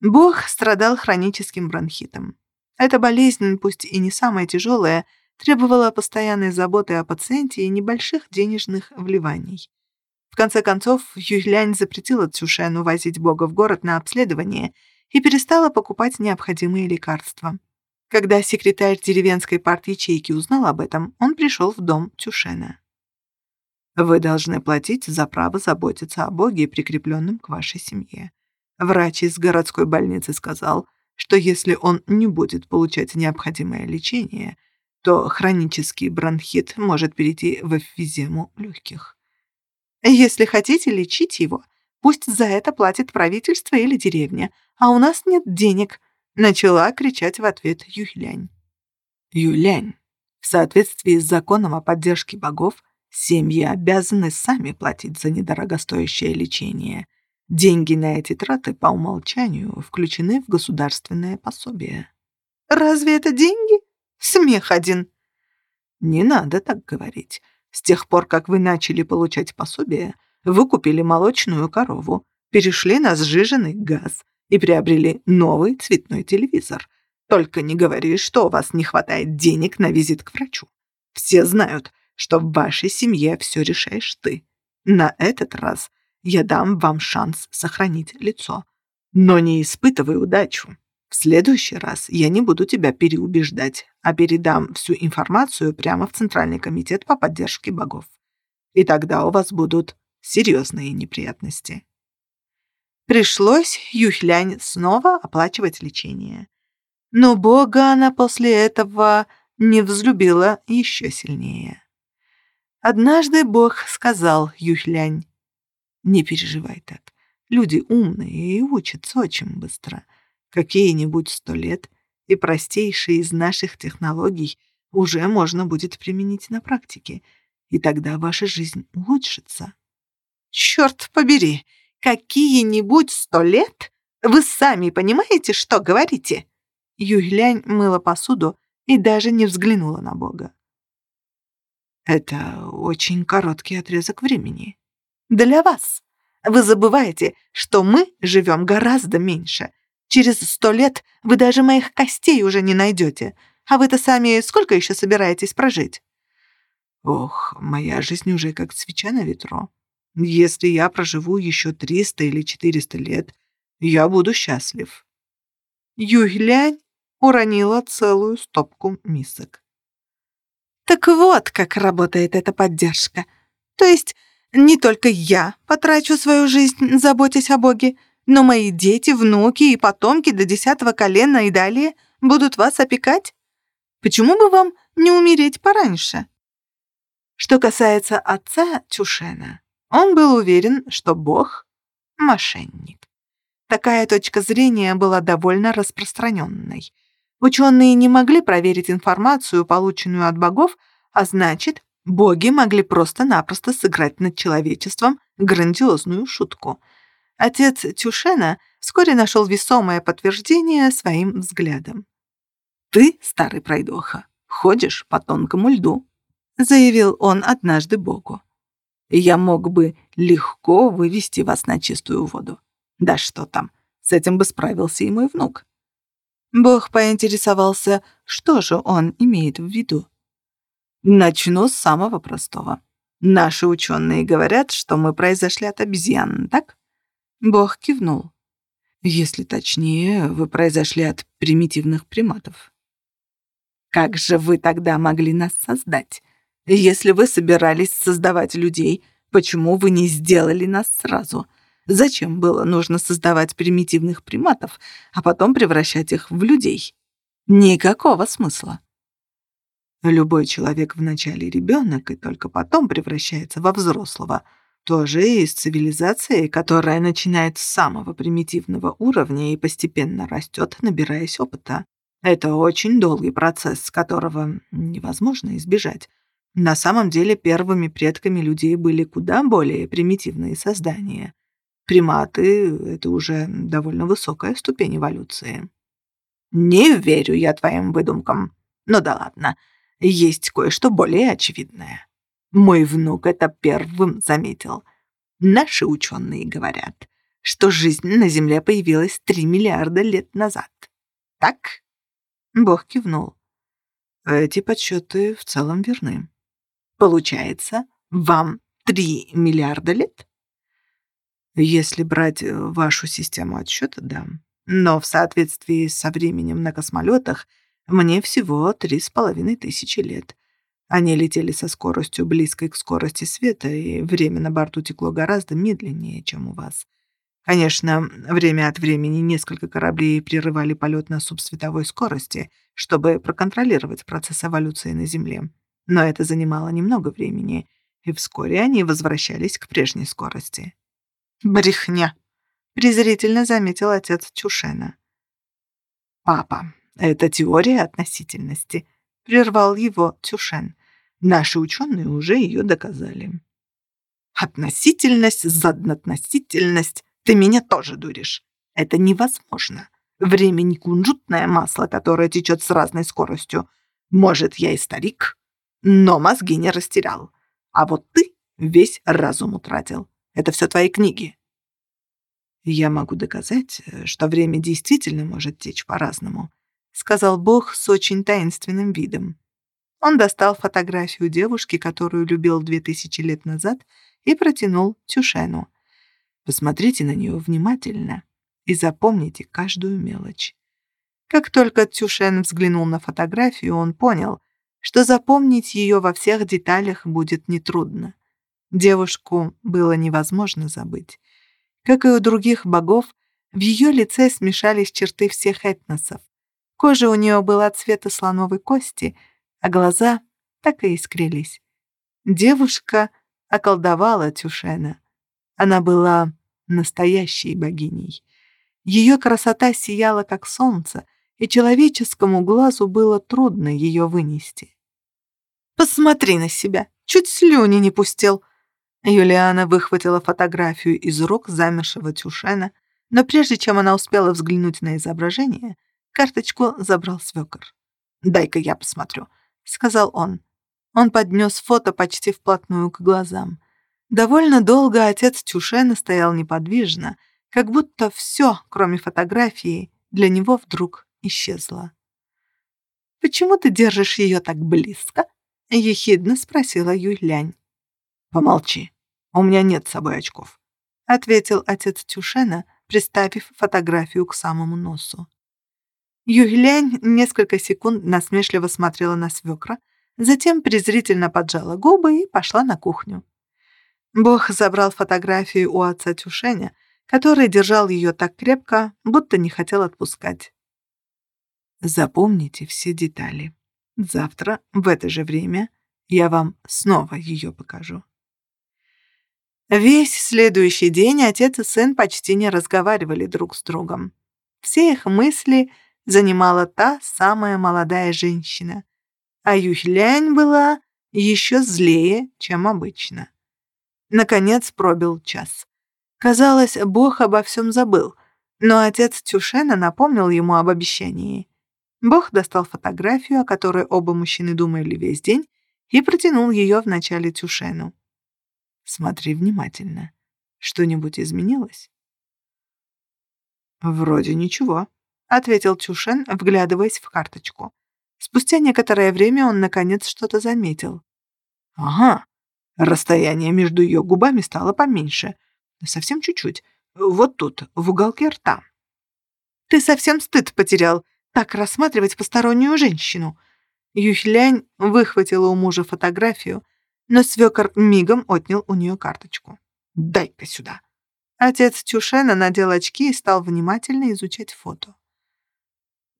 Бог страдал хроническим бронхитом. Эта болезнь, пусть и не самая тяжелая, требовала постоянной заботы о пациенте и небольших денежных вливаний. В конце концов, Юлянь запретила Цюшену возить Бога в город на обследование и перестала покупать необходимые лекарства. Когда секретарь деревенской парт-ячейки узнал об этом, он пришел в дом Тюшена. «Вы должны платить за право заботиться о Боге, прикрепленном к вашей семье. Врач из городской больницы сказал, что если он не будет получать необходимое лечение, то хронический бронхит может перейти в эфизему легких. Если хотите лечить его, пусть за это платит правительство или деревня, а у нас нет денег», Начала кричать в ответ Юлянь. Юлянь, в соответствии с законом о поддержке богов, семьи обязаны сами платить за недорогостоящее лечение. Деньги на эти траты по умолчанию включены в государственное пособие. Разве это деньги? Смех один. Не надо так говорить. С тех пор, как вы начали получать пособие, вы купили молочную корову, перешли на сжиженный газ, и приобрели новый цветной телевизор. Только не говори, что у вас не хватает денег на визит к врачу. Все знают, что в вашей семье все решаешь ты. На этот раз я дам вам шанс сохранить лицо. Но не испытывай удачу. В следующий раз я не буду тебя переубеждать, а передам всю информацию прямо в Центральный комитет по поддержке богов. И тогда у вас будут серьезные неприятности. Пришлось Юхлянь снова оплачивать лечение. Но Бога она после этого не взлюбила еще сильнее. Однажды Бог сказал Юхлянь, «Не переживай так. Люди умные и учатся очень быстро. Какие-нибудь сто лет, и простейшие из наших технологий уже можно будет применить на практике, и тогда ваша жизнь улучшится». «Черт побери!» Какие-нибудь сто лет? Вы сами понимаете, что говорите?» Юйлянь мыла посуду и даже не взглянула на Бога. «Это очень короткий отрезок времени. Для вас. Вы забываете, что мы живем гораздо меньше. Через сто лет вы даже моих костей уже не найдете. А вы-то сами сколько еще собираетесь прожить?» «Ох, моя жизнь уже как свеча на ветру. Если я проживу еще 300 или 400 лет, я буду счастлив». Юйлянь уронила целую стопку мисок. «Так вот, как работает эта поддержка. То есть не только я потрачу свою жизнь, заботясь о Боге, но мои дети, внуки и потомки до десятого колена и далее будут вас опекать? Почему бы вам не умереть пораньше?» Что касается отца Чушена, он был уверен, что Бог — мошенник. Такая точка зрения была довольно распространенной. Ученые не могли проверить информацию, полученную от богов, а значит, Боги могли просто-напросто сыграть над человечеством грандиозную шутку. Отец Тюшена вскоре нашел весомое подтверждение своим взглядом. «Ты, старый пройдоха, ходишь по тонкому льду», заявил он однажды Богу. «Я мог бы легко вывести вас на чистую воду. Да что там, с этим бы справился и мой внук». Бог поинтересовался, что же он имеет в виду. Начну с самого простого. Наши ученые говорят, что мы произошли от обезьян, так? Бог кивнул. Если точнее, вы произошли от примитивных приматов. Как же вы тогда могли нас создать? Если вы собирались создавать людей, почему вы не сделали нас сразу? Зачем было нужно создавать примитивных приматов, а потом превращать их в людей? Никакого смысла. Любой человек вначале ребенок и только потом превращается во взрослого. Тоже и с цивилизацией, которая начинает с самого примитивного уровня и постепенно растет, набираясь опыта. Это очень долгий процесс, которого невозможно избежать. На самом деле первыми предками людей были куда более примитивные создания. Приматы — это уже довольно высокая ступень эволюции. Не верю я твоим выдумкам. Ну да ладно, есть кое-что более очевидное. Мой внук это первым заметил. Наши ученые говорят, что жизнь на Земле появилась 3 миллиарда лет назад. Так? Бог кивнул. Эти подсчеты в целом верны. Получается, вам 3 миллиарда лет? Если брать э, вашу систему отсчета, да. Но в соответствии со временем на космолетах мне всего три с половиной тысячи лет. Они летели со скоростью близкой к скорости света, и время на борту текло гораздо медленнее, чем у вас. Конечно, время от времени несколько кораблей прерывали полет на субсветовой скорости, чтобы проконтролировать процесс эволюции на Земле. Но это занимало немного времени, и вскоре они возвращались к прежней скорости. «Брехня!» — презрительно заметил отец Чушена. «Папа, это теория относительности», — прервал его Тюшен. «Наши ученые уже ее доказали». «Относительность, задноотносительность, ты меня тоже дуришь. Это невозможно. Время не кунжутное масло, которое течет с разной скоростью. Может, я и старик, но мозги не растерял. А вот ты весь разум утратил. Это все твои книги. Я могу доказать, что время действительно может течь по-разному, сказал Бог с очень таинственным видом. Он достал фотографию девушки, которую любил две тысячи лет назад, и протянул Тюшену. Посмотрите на нее внимательно и запомните каждую мелочь. Как только Тюшен взглянул на фотографию, он понял, что запомнить ее во всех деталях будет нетрудно. Девушку было невозможно забыть. Как и у других богов, в ее лице смешались черты всех этносов. Кожа у нее была цвета слоновой кости, а глаза так и искрились. Девушка околдовала Тюшена. Она была настоящей богиней. Ее красота сияла, как солнце, и человеческому глазу было трудно ее вынести. «Посмотри на себя! Чуть слюни не пустил!» Юлиана выхватила фотографию из рук замершего Тюшена, но прежде чем она успела взглянуть на изображение, Карточку забрал свекор. «Дай-ка я посмотрю», — сказал он. Он поднес фото почти вплотную к глазам. Довольно долго отец Тюшена стоял неподвижно, как будто все, кроме фотографии, для него вдруг исчезло. «Почему ты держишь ее так близко?» — ехидно спросила Юлянь. «Помолчи, у меня нет с собой очков», — ответил отец Тюшена, приставив фотографию к самому носу. Юглянь несколько секунд насмешливо смотрела на свекра, затем презрительно поджала губы и пошла на кухню. Бог забрал фотографию у отца Тюшеня, который держал ее так крепко, будто не хотел отпускать. Запомните все детали. Завтра в это же время я вам снова ее покажу. Весь следующий день отец и сын почти не разговаривали друг с другом. Все их мысли занимала та самая молодая женщина. А Юхлянь была еще злее, чем обычно. Наконец пробил час. Казалось, Бог обо всем забыл, но отец Тюшена напомнил ему об обещании. Бог достал фотографию, о которой оба мужчины думали весь день, и протянул ее в начале Тюшену. «Смотри внимательно. Что-нибудь изменилось?» «Вроде ничего», — ответил Тюшен, вглядываясь в карточку. Спустя некоторое время он, наконец, что-то заметил. «Ага, расстояние между ее губами стало поменьше. Совсем чуть-чуть. Вот тут, в уголке рта». «Ты совсем стыд потерял так рассматривать постороннюю женщину». Юхлянь выхватила у мужа фотографию, но свекор мигом отнял у нее карточку. «Дай-ка сюда». Отец Тюшена надел очки и стал внимательно изучать фото.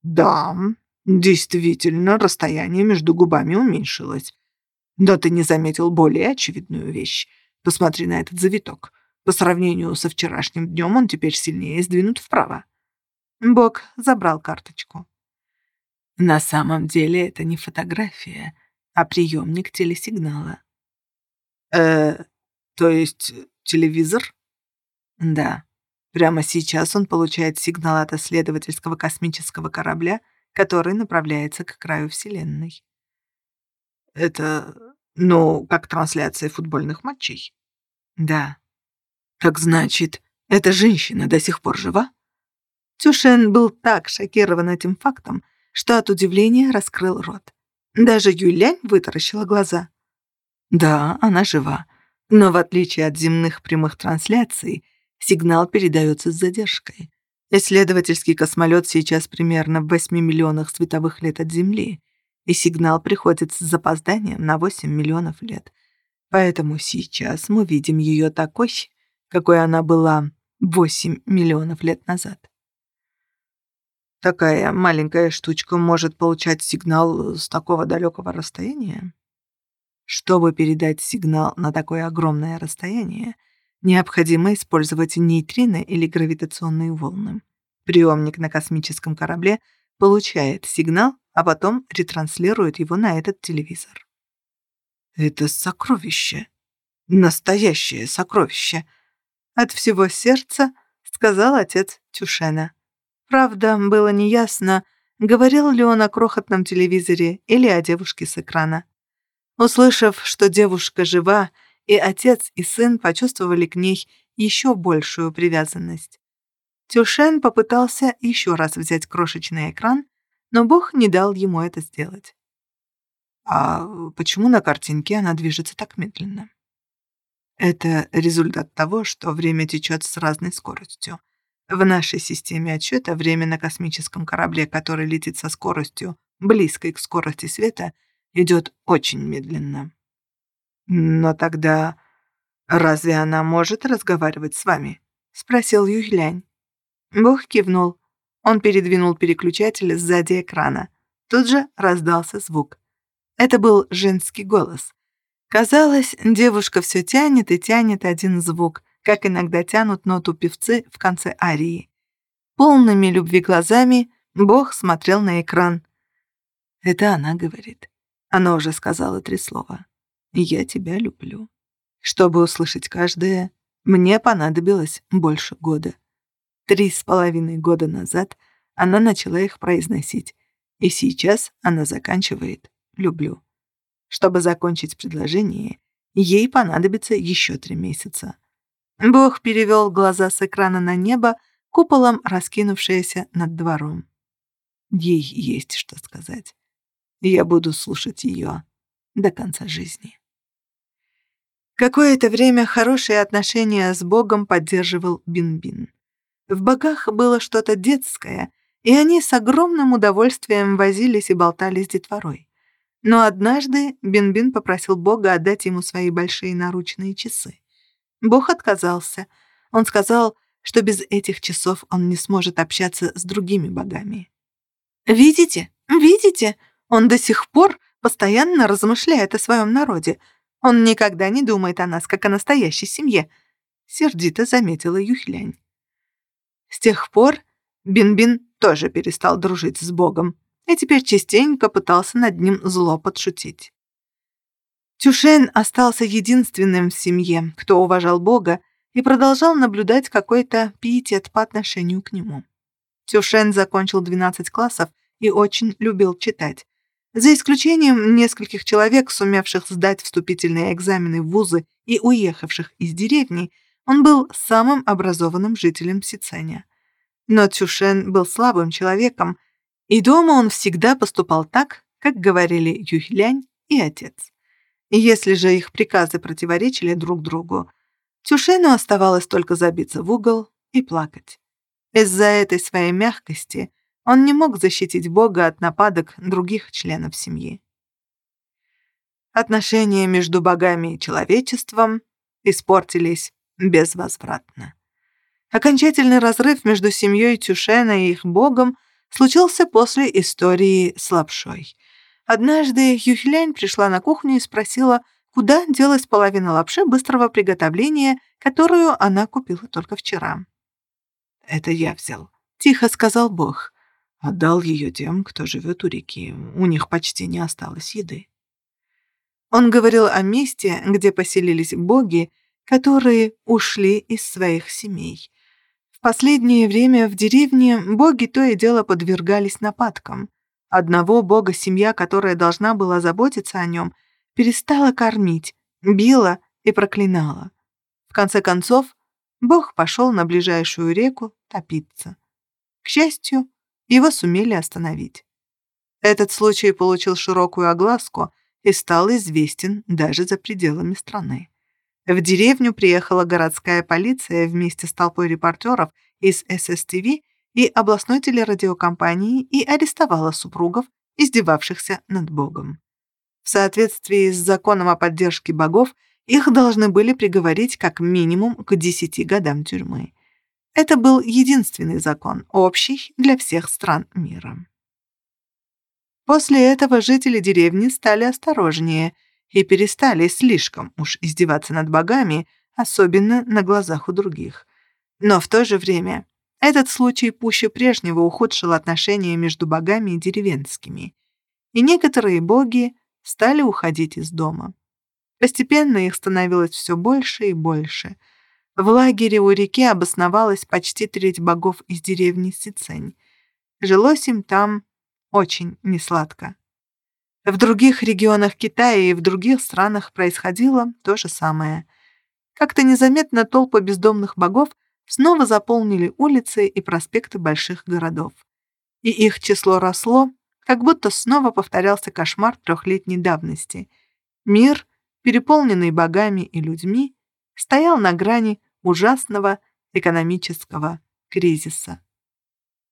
«Да, действительно, расстояние между губами уменьшилось. Но ты не заметил более очевидную вещь. Посмотри на этот завиток. По сравнению со вчерашним днем он теперь сильнее сдвинут вправо». Бог забрал карточку. На самом деле это не фотография, а приемник телесигнала. Э, то есть телевизор? Да. Прямо сейчас он получает сигнал от исследовательского космического корабля, который направляется к краю Вселенной. Это, ну, как трансляция футбольных матчей? Да. Так значит, эта женщина до сих пор жива? Тюшен был так шокирован этим фактом, что от удивления раскрыл рот. Даже Юлянь вытаращила глаза. Да, она жива. Но в отличие от земных прямых трансляций, сигнал передается с задержкой. Исследовательский космолет сейчас примерно в 8 миллионах световых лет от Земли, и сигнал приходит с запозданием на 8 миллионов лет. Поэтому сейчас мы видим ее такой, какой она была 8 миллионов лет назад. Такая маленькая штучка может получать сигнал с такого далекого расстояния? Чтобы передать сигнал на такое огромное расстояние, необходимо использовать нейтрино или гравитационные волны. Приемник на космическом корабле получает сигнал, а потом ретранслирует его на этот телевизор. Это сокровище. Настоящее сокровище. От всего сердца сказал отец Тюшена. Правда, было неясно, говорил ли он о крохотном телевизоре или о девушке с экрана. Услышав, что девушка жива, и отец, и сын почувствовали к ней еще большую привязанность. Тюшен попытался еще раз взять крошечный экран, но Бог не дал ему это сделать. А почему на картинке она движется так медленно? Это результат того, что время течет с разной скоростью. В нашей системе отсчета время на космическом корабле, который летит со скоростью, близкой к скорости света, идет очень медленно. Но тогда разве она может разговаривать с вами? Спросил Юйлянь. Бог кивнул. Он передвинул переключатель сзади экрана. Тут же раздался звук. Это был женский голос. Казалось, девушка все тянет и тянет один звук, как иногда тянут ноту певцы в конце арии. Полными любви глазами Бог смотрел на экран. Это она говорит. Она уже сказала три слова. «Я тебя люблю». Чтобы услышать каждое, мне понадобилось больше года. Три с половиной года назад она начала их произносить, и сейчас она заканчивает «люблю». Чтобы закончить предложение, ей понадобится еще три месяца. Бог перевел глаза с экрана на небо, куполом раскинувшееся над двором. Ей есть что сказать я буду слушать ее до конца жизни. Какое-то время хорошие отношения с Богом поддерживал Бин-Бин. В богах было что-то детское, и они с огромным удовольствием возились и болтали с детворой. Но однажды Бин-Бин попросил Бога отдать ему свои большие наручные часы. Бог отказался. Он сказал, что без этих часов он не сможет общаться с другими богами. «Видите? Видите?» Он до сих пор постоянно размышляет о своем народе. Он никогда не думает о нас, как о настоящей семье», — сердито заметила Юхлянь. С тех пор Бин-Бин тоже перестал дружить с Богом и теперь частенько пытался над ним зло подшутить. Тюшен остался единственным в семье, кто уважал Бога и продолжал наблюдать какой-то пиетет по отношению к нему. Тюшен закончил 12 классов и очень любил читать. За исключением нескольких человек, сумевших сдать вступительные экзамены в вузы и уехавших из деревни, он был самым образованным жителем Сиценя. Но Тюшен был слабым человеком, и дома он всегда поступал так, как говорили Юхлянь и отец. Если же их приказы противоречили друг другу, Тюшену оставалось только забиться в угол и плакать. Из-за этой своей мягкости он не мог защитить Бога от нападок других членов семьи. Отношения между богами и человечеством испортились безвозвратно. Окончательный разрыв между семьей Тюшена и их богом случился после истории с лапшой. Однажды Юхилянь пришла на кухню и спросила, куда делась половина лапши быстрого приготовления, которую она купила только вчера. «Это я взял», — тихо сказал Бог. Отдал ее тем, кто живет у реки. У них почти не осталось еды. Он говорил о месте, где поселились боги, которые ушли из своих семей. В последнее время в деревне боги то и дело подвергались нападкам. Одного бога семья, которая должна была заботиться о нем, перестала кормить, била и проклинала. В конце концов, бог пошел на ближайшую реку топиться. К счастью, его сумели остановить. Этот случай получил широкую огласку и стал известен даже за пределами страны. В деревню приехала городская полиция вместе с толпой репортеров из ССТВ и областной телерадиокомпании и арестовала супругов, издевавшихся над Богом. В соответствии с законом о поддержке богов, их должны были приговорить как минимум к 10 годам тюрьмы. Это был единственный закон, общий для всех стран мира. После этого жители деревни стали осторожнее и перестали слишком уж издеваться над богами, особенно на глазах у других. Но в то же время этот случай пуще прежнего ухудшил отношения между богами и деревенскими, и некоторые боги стали уходить из дома. Постепенно их становилось все больше и больше. В лагере у реки обосновалась почти треть богов из деревни Сицень. Жилось им там очень несладко. В других регионах Китая и в других странах происходило то же самое. Как-то незаметно толпы бездомных богов снова заполнили улицы и проспекты больших городов. И их число росло, как будто снова повторялся кошмар трехлетней давности. Мир, переполненный богами и людьми, стоял на грани ужасного экономического кризиса.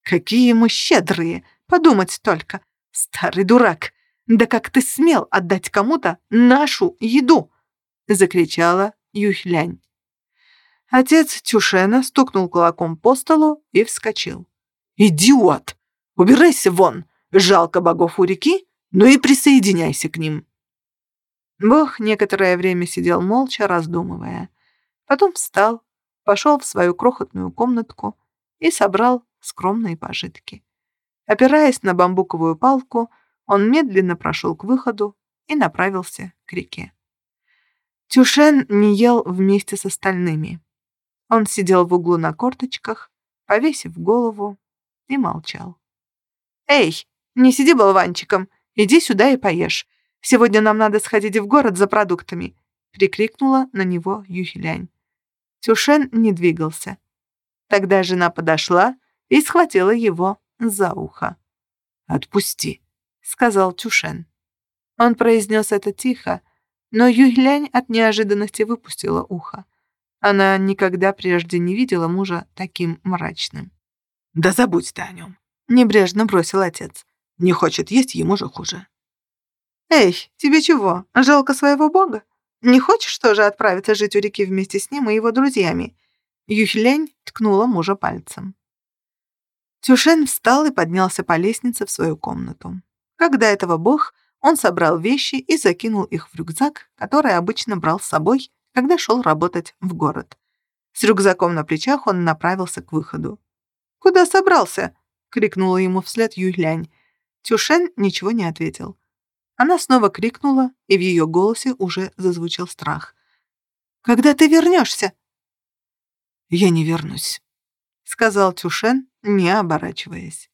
«Какие мы щедрые! Подумать только! Старый дурак! Да как ты смел отдать кому-то нашу еду!» — закричала Юхлянь. Отец Тюшена стукнул кулаком по столу и вскочил. «Идиот! Убирайся вон! Жалко богов у реки, ну и присоединяйся к ним!» Бог некоторое время сидел молча, раздумывая. Потом встал, пошел в свою крохотную комнатку и собрал скромные пожитки. Опираясь на бамбуковую палку, он медленно прошел к выходу и направился к реке. Тюшен не ел вместе с остальными. Он сидел в углу на корточках, повесив голову, и молчал. «Эй, не сиди болванчиком, иди сюда и поешь. Сегодня нам надо сходить в город за продуктами», — прикрикнула на него Юхилянь. Тюшен не двигался. Тогда жена подошла и схватила его за ухо. «Отпусти», — сказал Тюшен. Он произнес это тихо, но Юхилянь от неожиданности выпустила ухо. Она никогда прежде не видела мужа таким мрачным. «Да забудь ты о нем», — небрежно бросил отец. «Не хочет есть, ему же хуже». «Эй, тебе чего, жалко своего бога? Не хочешь тоже отправиться жить у реки вместе с ним и его друзьями?» Юхлень ткнула мужа пальцем. Тюшен встал и поднялся по лестнице в свою комнату. Когда этого бог, он собрал вещи и закинул их в рюкзак, который обычно брал с собой, когда шел работать в город. С рюкзаком на плечах он направился к выходу. «Куда собрался?» — крикнула ему вслед Юйлянь. Тюшен ничего не ответил. Она снова крикнула, и в ее голосе уже зазвучал страх. «Когда ты вернешься?» «Я не вернусь», — сказал Тюшен, не оборачиваясь.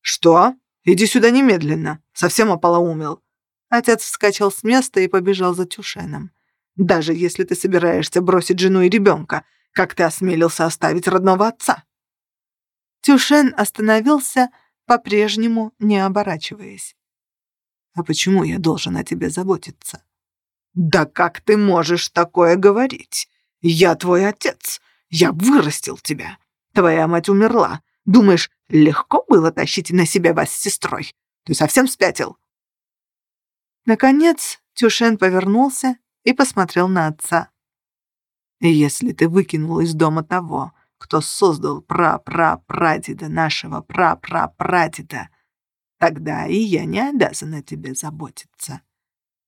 «Что? Иди сюда немедленно. Совсем ополоумел». Отец вскочил с места и побежал за Тюшеном. «Даже если ты собираешься бросить жену и ребенка, как ты осмелился оставить родного отца?» Тюшен остановился, по-прежнему не оборачиваясь. «А почему я должен о тебе заботиться?» «Да как ты можешь такое говорить? Я твой отец. Я вырастил тебя. Твоя мать умерла. Думаешь, легко было тащить на себя вас с сестрой? Ты совсем спятил?» Наконец Тюшен повернулся и посмотрел на отца. «Если ты выкинул из дома того, кто создал пра-пра-прадеда нашего пра-пра-прадеда, тогда и я не обязана тебе заботиться.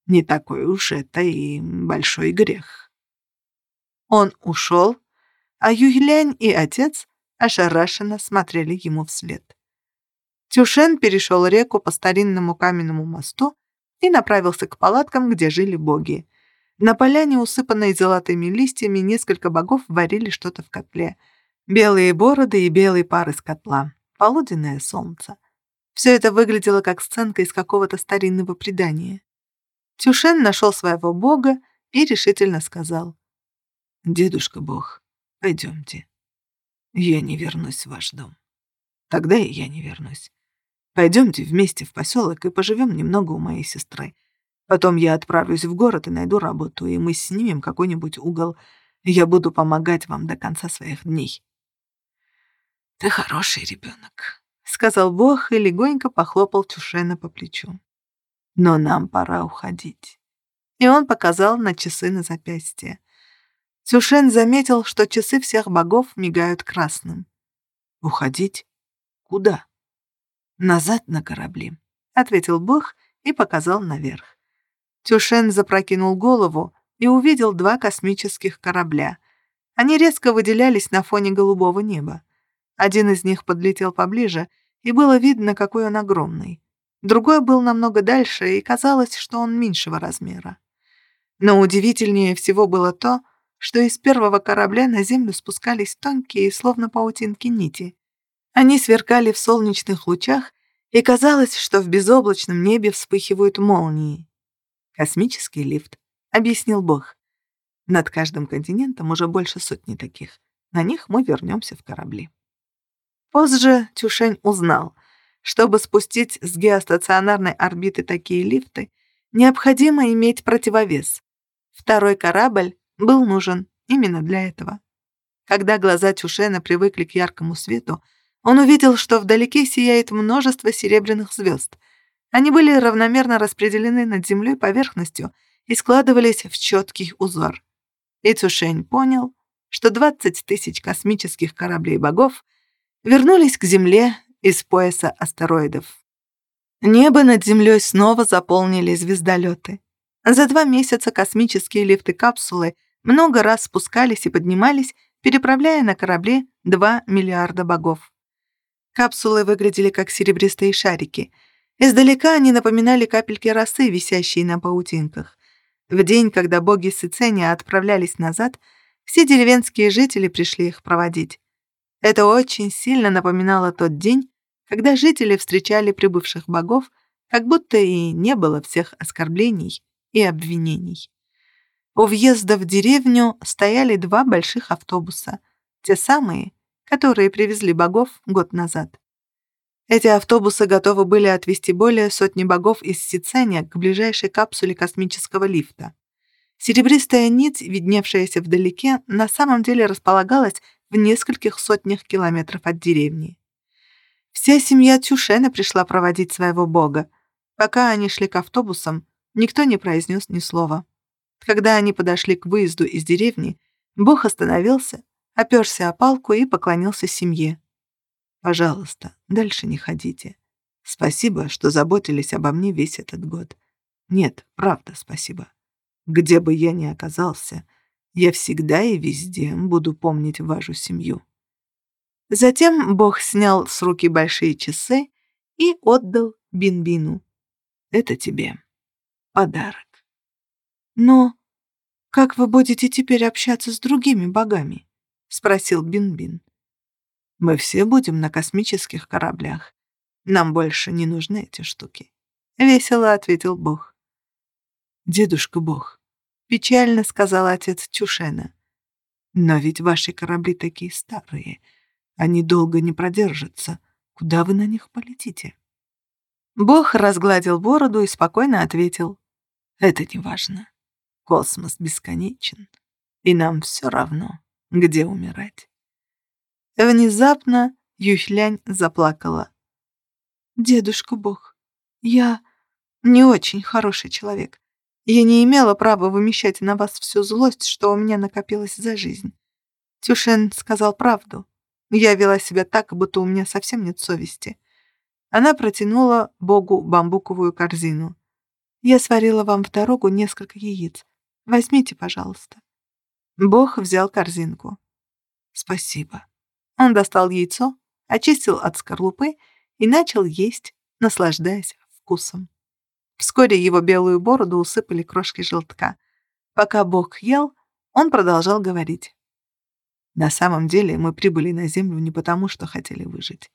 Не такой уж это и большой грех». Он ушел, а Юйлянь и отец ошарашенно смотрели ему вслед. Тюшен перешел реку по старинному каменному мосту и направился к палаткам, где жили боги. На поляне, усыпанной золотыми листьями, несколько богов варили что-то в котле. Белые бороды и белый пар из котла. Полуденное солнце. Все это выглядело как сценка из какого-то старинного предания. Тюшен нашел своего бога и решительно сказал. «Дедушка Бог, пойдемте. Я не вернусь в ваш дом. Тогда и я не вернусь. Пойдемте вместе в поселок и поживем немного у моей сестры. Потом я отправлюсь в город и найду работу, и мы снимем какой-нибудь угол. Я буду помогать вам до конца своих дней. Ты хороший ребенок, сказал Бог и легонько похлопал Чушена по плечу. Но нам пора уходить. И он показал на часы на запястье. Цюшен заметил, что часы всех богов мигают красным. «Уходить? Куда?» «Назад на корабли», — ответил бог и показал наверх. Тюшен запрокинул голову и увидел два космических корабля. Они резко выделялись на фоне голубого неба. Один из них подлетел поближе, и было видно, какой он огромный. Другой был намного дальше, и казалось, что он меньшего размера. Но удивительнее всего было то, что из первого корабля на землю спускались тонкие, словно паутинки нити. Они сверкали в солнечных лучах, и казалось, что в безоблачном небе вспыхивают молнии. «Космический лифт», — объяснил Бог. «Над каждым континентом уже больше сотни таких. На них мы вернемся в корабли». Позже Тюшень узнал, чтобы спустить с геостационарной орбиты такие лифты, необходимо иметь противовес. Второй корабль был нужен именно для этого. Когда глаза Чушена привыкли к яркому свету, он увидел, что вдалеке сияет множество серебряных звезд. Они были равномерно распределены над землей поверхностью и складывались в четкий узор. И Цушень понял, что 20 тысяч космических кораблей богов вернулись к Земле из пояса астероидов. Небо над Землей снова заполнили звездолеты. За два месяца космические лифты-капсулы много раз спускались и поднимались, переправляя на корабле 2 миллиарда богов. Капсулы выглядели как серебристые шарики. Издалека они напоминали капельки росы, висящие на паутинках. В день, когда боги Сицения отправлялись назад, все деревенские жители пришли их проводить. Это очень сильно напоминало тот день, когда жители встречали прибывших богов, как будто и не было всех оскорблений и обвинений. У въезда в деревню стояли два больших автобуса, те самые, которые привезли богов год назад. Эти автобусы готовы были отвезти более сотни богов из Сицения к ближайшей капсуле космического лифта. Серебристая нить, видневшаяся вдалеке, на самом деле располагалась в нескольких сотнях километров от деревни. Вся семья Тюшена пришла проводить своего бога. Пока они шли к автобусам, никто не произнес ни слова. Когда они подошли к выезду из деревни, Бог остановился, оперся о палку и поклонился семье. «Пожалуйста, дальше не ходите. Спасибо, что заботились обо мне весь этот год. Нет, правда, спасибо. Где бы я ни оказался, я всегда и везде буду помнить вашу семью». Затем Бог снял с руки большие часы и отдал Бинбину. «Это тебе». подарок. Но как вы будете теперь общаться с другими богами? Спросил Бин-Бин. Мы все будем на космических кораблях. Нам больше не нужны эти штуки. Весело ответил Бог. Дедушка Бог, печально сказал отец Чушена. Но ведь ваши корабли такие старые. Они долго не продержатся. Куда вы на них полетите? Бог разгладил бороду и спокойно ответил. Это не важно. Космос бесконечен, и нам все равно, где умирать. Внезапно Юхлянь заплакала. «Дедушка Бог, я не очень хороший человек. Я не имела права вымещать на вас всю злость, что у меня накопилось за жизнь. Тюшен сказал правду. Я вела себя так, будто у меня совсем нет совести. Она протянула Богу бамбуковую корзину. Я сварила вам в дорогу несколько яиц. Возьмите, пожалуйста. Бог взял корзинку. Спасибо. Он достал яйцо, очистил от скорлупы и начал есть, наслаждаясь вкусом. Вскоре его белую бороду усыпали крошки желтка. Пока Бог ел, он продолжал говорить. На самом деле мы прибыли на Землю не потому, что хотели выжить.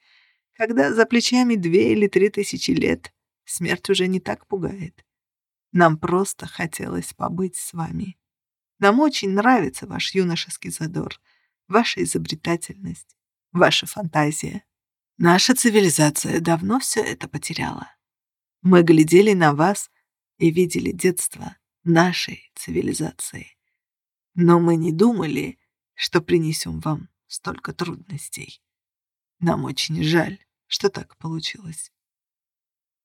Когда за плечами две или три тысячи лет, смерть уже не так пугает. Нам просто хотелось побыть с вами. Нам очень нравится ваш юношеский задор, ваша изобретательность, ваша фантазия. Наша цивилизация давно все это потеряла. Мы глядели на вас и видели детство нашей цивилизации. Но мы не думали, что принесем вам столько трудностей. Нам очень жаль, что так получилось.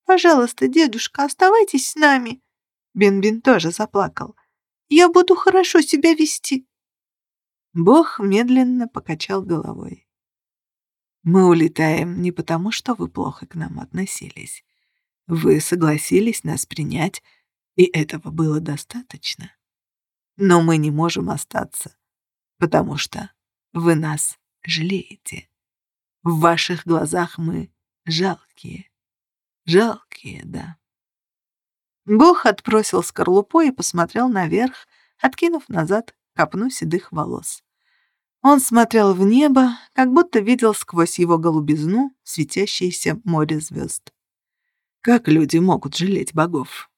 «Пожалуйста, дедушка, оставайтесь с нами!» Бин-Бин тоже заплакал. «Я буду хорошо себя вести!» Бог медленно покачал головой. «Мы улетаем не потому, что вы плохо к нам относились. Вы согласились нас принять, и этого было достаточно. Но мы не можем остаться, потому что вы нас жалеете. В ваших глазах мы жалкие. Жалкие, да. Бог отбросил скорлупу и посмотрел наверх, откинув назад копну седых волос. Он смотрел в небо, как будто видел сквозь его голубизну светящееся море звезд. Как люди могут жалеть богов?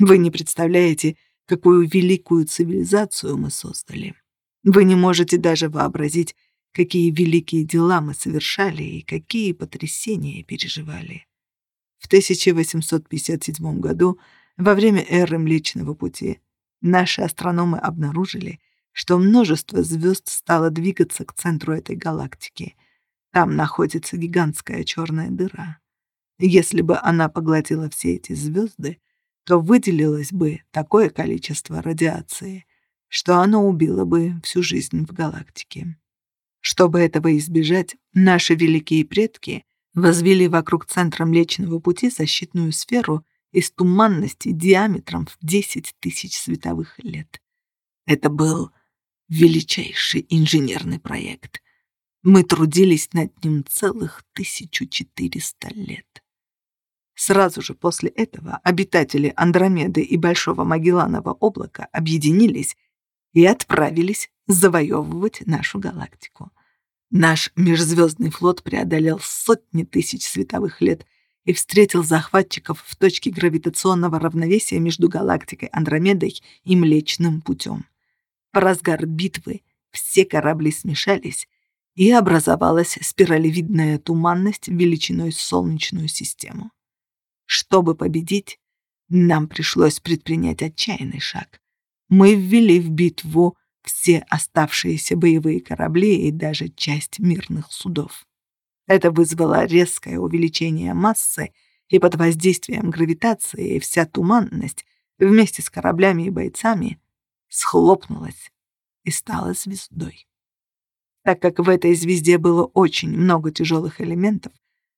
Вы не представляете, какую великую цивилизацию мы создали. Вы не можете даже вообразить, какие великие дела мы совершали и какие потрясения переживали. В 1857 году, во время эры Млечного Пути, наши астрономы обнаружили, что множество звезд стало двигаться к центру этой галактики. Там находится гигантская черная дыра. Если бы она поглотила все эти звезды, то выделилось бы такое количество радиации, что оно убило бы всю жизнь в галактике. Чтобы этого избежать, наши великие предки возвели вокруг центра Млечного Пути защитную сферу из туманности диаметром в 10 тысяч световых лет. Это был величайший инженерный проект. Мы трудились над ним целых 1400 лет. Сразу же после этого обитатели Андромеды и Большого Магелланова облака объединились и отправились завоевывать нашу галактику. Наш межзвездный флот преодолел сотни тысяч световых лет и встретил захватчиков в точке гравитационного равновесия между галактикой Андромедой и Млечным путем. В разгар битвы все корабли смешались, и образовалась спиралевидная туманность величиной Солнечную систему. Чтобы победить, нам пришлось предпринять отчаянный шаг. Мы ввели в битву все оставшиеся боевые корабли и даже часть мирных судов. Это вызвало резкое увеличение массы, и под воздействием гравитации вся туманность вместе с кораблями и бойцами схлопнулась и стала звездой. Так как в этой звезде было очень много тяжелых элементов,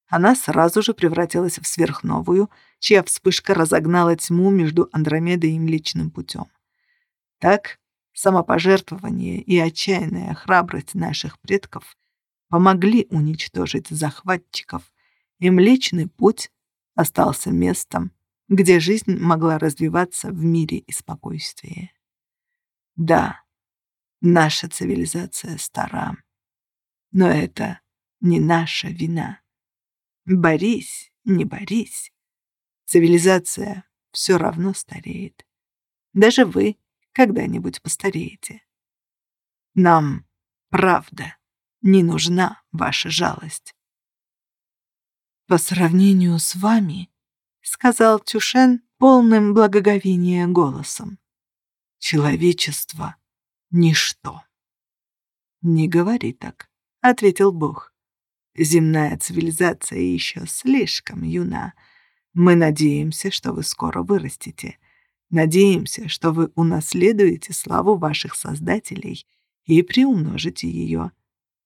она сразу же превратилась в сверхновую, чья вспышка разогнала тьму между Андромедой и Млечным путем. Так самопожертвование и отчаянная храбрость наших предков помогли уничтожить захватчиков, и Млечный путь остался местом, где жизнь могла развиваться в мире и спокойствии. Да, наша цивилизация стара, но это не наша вина. Борись, не борись. Цивилизация все равно стареет. Даже вы когда-нибудь постареете. Нам, правда, не нужна ваша жалость. По сравнению с вами, сказал Тюшен полным благоговения голосом, человечество — ничто. Не говори так, ответил Бог. Земная цивилизация еще слишком юна. Мы надеемся, что вы скоро вырастете. Надеемся, что вы унаследуете славу ваших создателей и приумножите ее.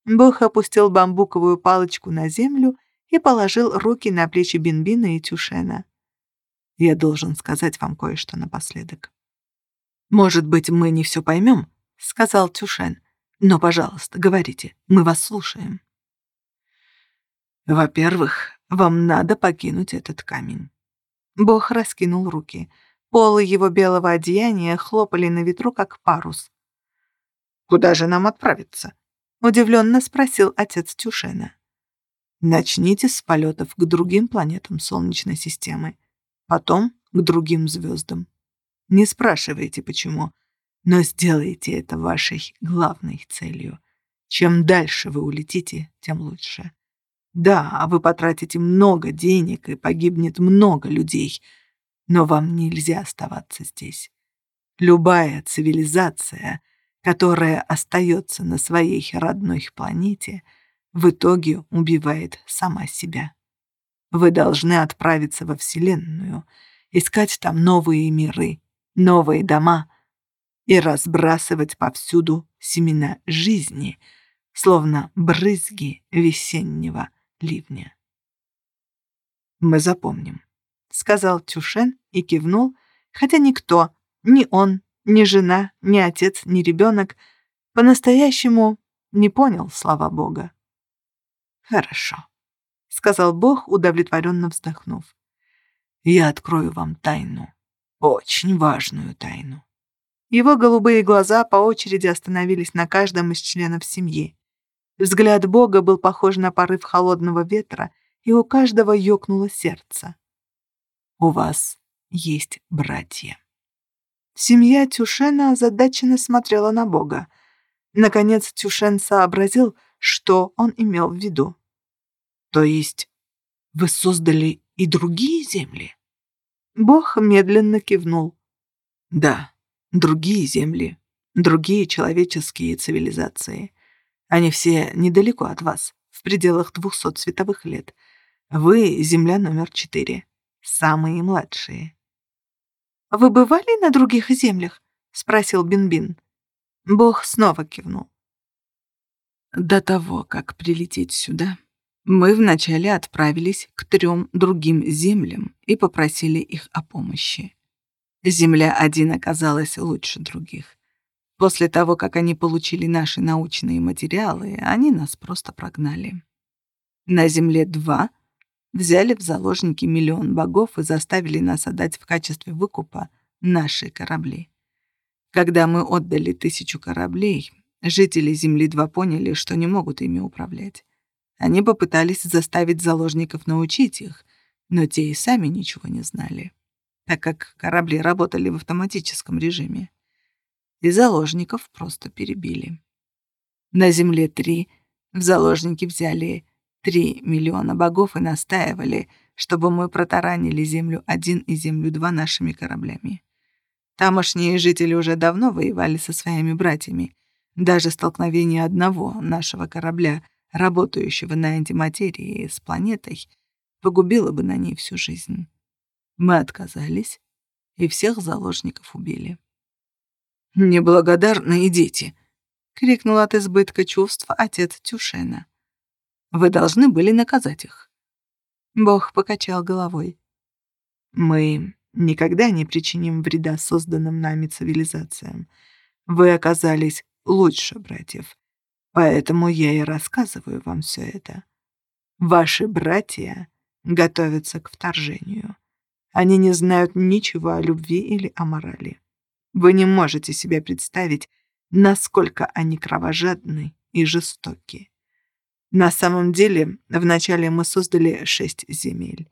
Бог опустил бамбуковую палочку на землю и положил руки на плечи Бинбина и Тюшена. «Я должен сказать вам кое-что напоследок. Может быть, мы не все поймем, — сказал Тюшен, — но, пожалуйста, говорите, мы вас слушаем». Во-первых, вам надо покинуть этот камень. Бог раскинул руки. Полы его белого одеяния хлопали на ветру, как парус. «Куда же нам отправиться?» — удивленно спросил отец Тюшена. «Начните с полетов к другим планетам Солнечной системы, потом к другим звездам. Не спрашивайте, почему, но сделайте это вашей главной целью. Чем дальше вы улетите, тем лучше. Да, вы потратите много денег и погибнет много людей, но вам нельзя оставаться здесь. Любая цивилизация, которая остается на своей родной планете, в итоге убивает сама себя. Вы должны отправиться во Вселенную, искать там новые миры, новые дома и разбрасывать повсюду семена жизни, словно брызги весеннего ливня. «Мы запомним», — сказал Тюшен и кивнул, хотя никто, ни он, ни жена, ни отец, ни ребенок по-настоящему не понял слова Бога. «Хорошо», — сказал Бог, удовлетворенно вздохнув. «Я открою вам тайну, очень важную тайну». Его голубые глаза по очереди остановились на каждом из членов семьи. Взгляд Бога был похож на порыв холодного ветра, и у каждого ёкнуло сердце. «У вас есть братья». Семья Тюшена озадаченно смотрела на Бога. Наконец Тюшен сообразил, что он имел в виду. «То есть вы создали и другие земли?» Бог медленно кивнул. «Да, другие земли, другие человеческие цивилизации. Они все недалеко от вас, в пределах двухсот световых лет. Вы — Земля номер четыре, самые младшие». «Вы бывали на других землях?» — спросил Бинбин. Бог снова кивнул. До того, как прилететь сюда, мы вначале отправились к трем другим землям и попросили их о помощи. Земля один оказалась лучше других. После того, как они получили наши научные материалы, они нас просто прогнали. На Земле-2 взяли в заложники миллион богов и заставили нас отдать в качестве выкупа наши корабли. Когда мы отдали тысячу кораблей, жители Земли-2 поняли, что не могут ими управлять. Они попытались заставить заложников научить их, но те и сами ничего не знали, так как корабли работали в автоматическом режиме и заложников просто перебили. На Земле-3 в заложники взяли 3 миллиона богов и настаивали, чтобы мы протаранили Землю-1 и Землю-2 нашими кораблями. Тамошние жители уже давно воевали со своими братьями. Даже столкновение одного нашего корабля, работающего на антиматерии с планетой, погубило бы на ней всю жизнь. Мы отказались и всех заложников убили. «Неблагодарные дети!» — крикнул от избытка чувств отец Тюшена. «Вы должны были наказать их». Бог покачал головой. «Мы никогда не причиним вреда созданным нами цивилизациям. Вы оказались лучше братьев, поэтому я и рассказываю вам все это. Ваши братья готовятся к вторжению. Они не знают ничего о любви или о морали. Вы не можете себе представить, насколько они кровожадны и жестоки. На самом деле, вначале мы создали шесть земель.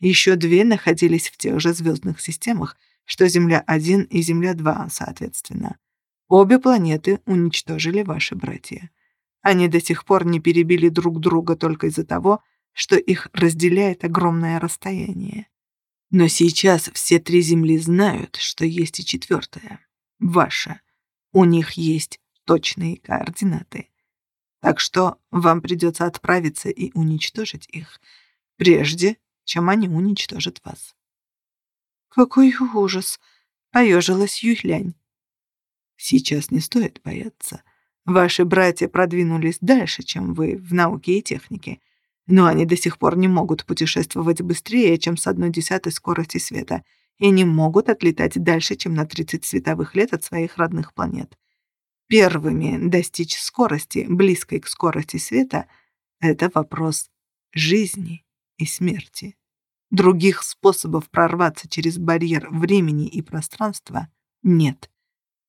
Еще две находились в тех же звездных системах, что Земля-1 и Земля-2, соответственно. Обе планеты уничтожили ваши братья. Они до сих пор не перебили друг друга только из-за того, что их разделяет огромное расстояние. Но сейчас все три Земли знают, что есть и четвертая. Ваша. У них есть точные координаты. Так что вам придется отправиться и уничтожить их, прежде чем они уничтожат вас. «Какой ужас!» — поежилась Юйлянь. «Сейчас не стоит бояться. Ваши братья продвинулись дальше, чем вы в науке и технике, но они до сих пор не могут путешествовать быстрее, чем с одной десятой скорости света, и не могут отлетать дальше, чем на 30 световых лет от своих родных планет. Первыми достичь скорости, близкой к скорости света, это вопрос жизни и смерти. Других способов прорваться через барьер времени и пространства нет.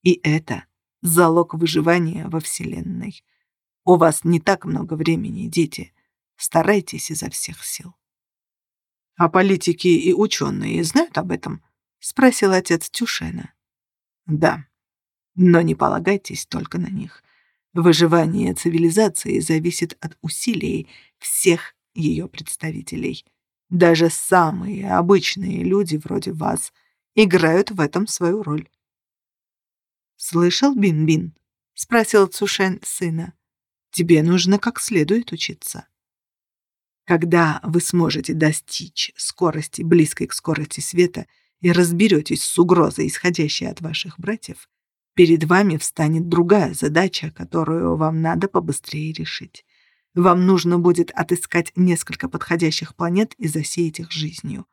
И это залог выживания во Вселенной. У вас не так много времени, дети. Старайтесь изо всех сил. «А политики и ученые знают об этом?» — спросил отец Тюшена. «Да, но не полагайтесь только на них. Выживание цивилизации зависит от усилий всех ее представителей». Даже самые обычные люди вроде вас играют в этом свою роль. «Слышал, Бин-Бин?» — спросил Цушен сына. «Тебе нужно как следует учиться». Когда вы сможете достичь скорости, близкой к скорости света, и разберетесь с угрозой, исходящей от ваших братьев, перед вами встанет другая задача, которую вам надо побыстрее решить. Вам нужно будет отыскать несколько подходящих планет и засеять их жизнью.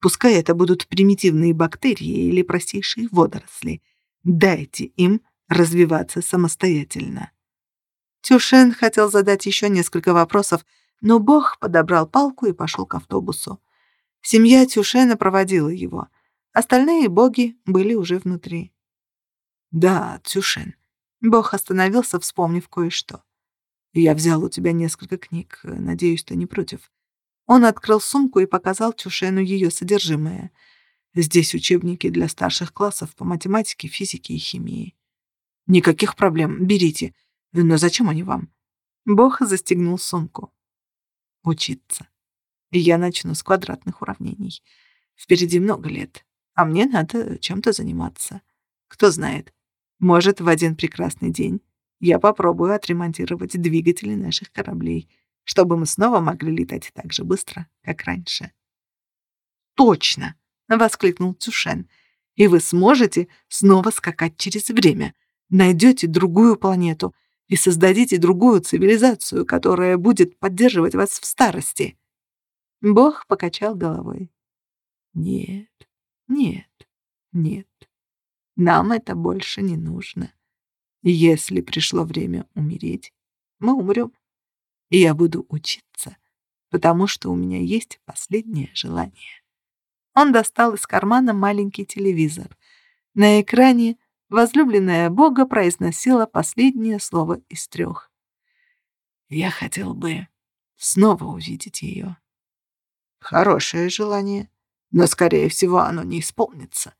Пускай это будут примитивные бактерии или простейшие водоросли. Дайте им развиваться самостоятельно. Тюшен хотел задать еще несколько вопросов, но Бог подобрал палку и пошел к автобусу. Семья Тюшена проводила его. Остальные боги были уже внутри. «Да, Тюшен». Бог остановился, вспомнив кое-что. Я взял у тебя несколько книг. Надеюсь, ты не против. Он открыл сумку и показал Чушену ее содержимое. Здесь учебники для старших классов по математике, физике и химии. Никаких проблем, берите. Но зачем они вам? Бог застегнул сумку. Учиться. Я начну с квадратных уравнений. Впереди много лет, а мне надо чем-то заниматься. Кто знает, может, в один прекрасный день я попробую отремонтировать двигатели наших кораблей, чтобы мы снова могли летать так же быстро, как раньше. «Точно!» — воскликнул Цюшен. «И вы сможете снова скакать через время, найдете другую планету и создадите другую цивилизацию, которая будет поддерживать вас в старости». Бог покачал головой. «Нет, нет, нет. Нам это больше не нужно. Если пришло время умереть, мы умрем. И я буду учиться, потому что у меня есть последнее желание. Он достал из кармана маленький телевизор. На экране возлюбленная Бога произносила последнее слово из трех. Я хотел бы снова увидеть ее. Хорошее желание, но, скорее всего, оно не исполнится,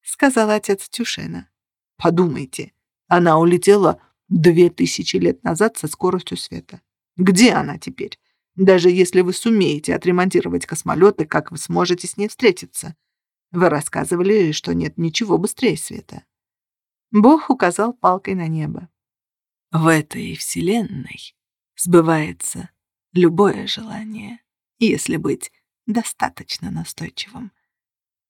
сказал отец Тюшена. Подумайте, она улетела две тысячи лет назад со скоростью света. Где она теперь? Даже если вы сумеете отремонтировать космолеты, как вы сможете с ней встретиться? Вы рассказывали, что нет ничего быстрее света. Бог указал палкой на небо. В этой вселенной сбывается любое желание, если быть достаточно настойчивым.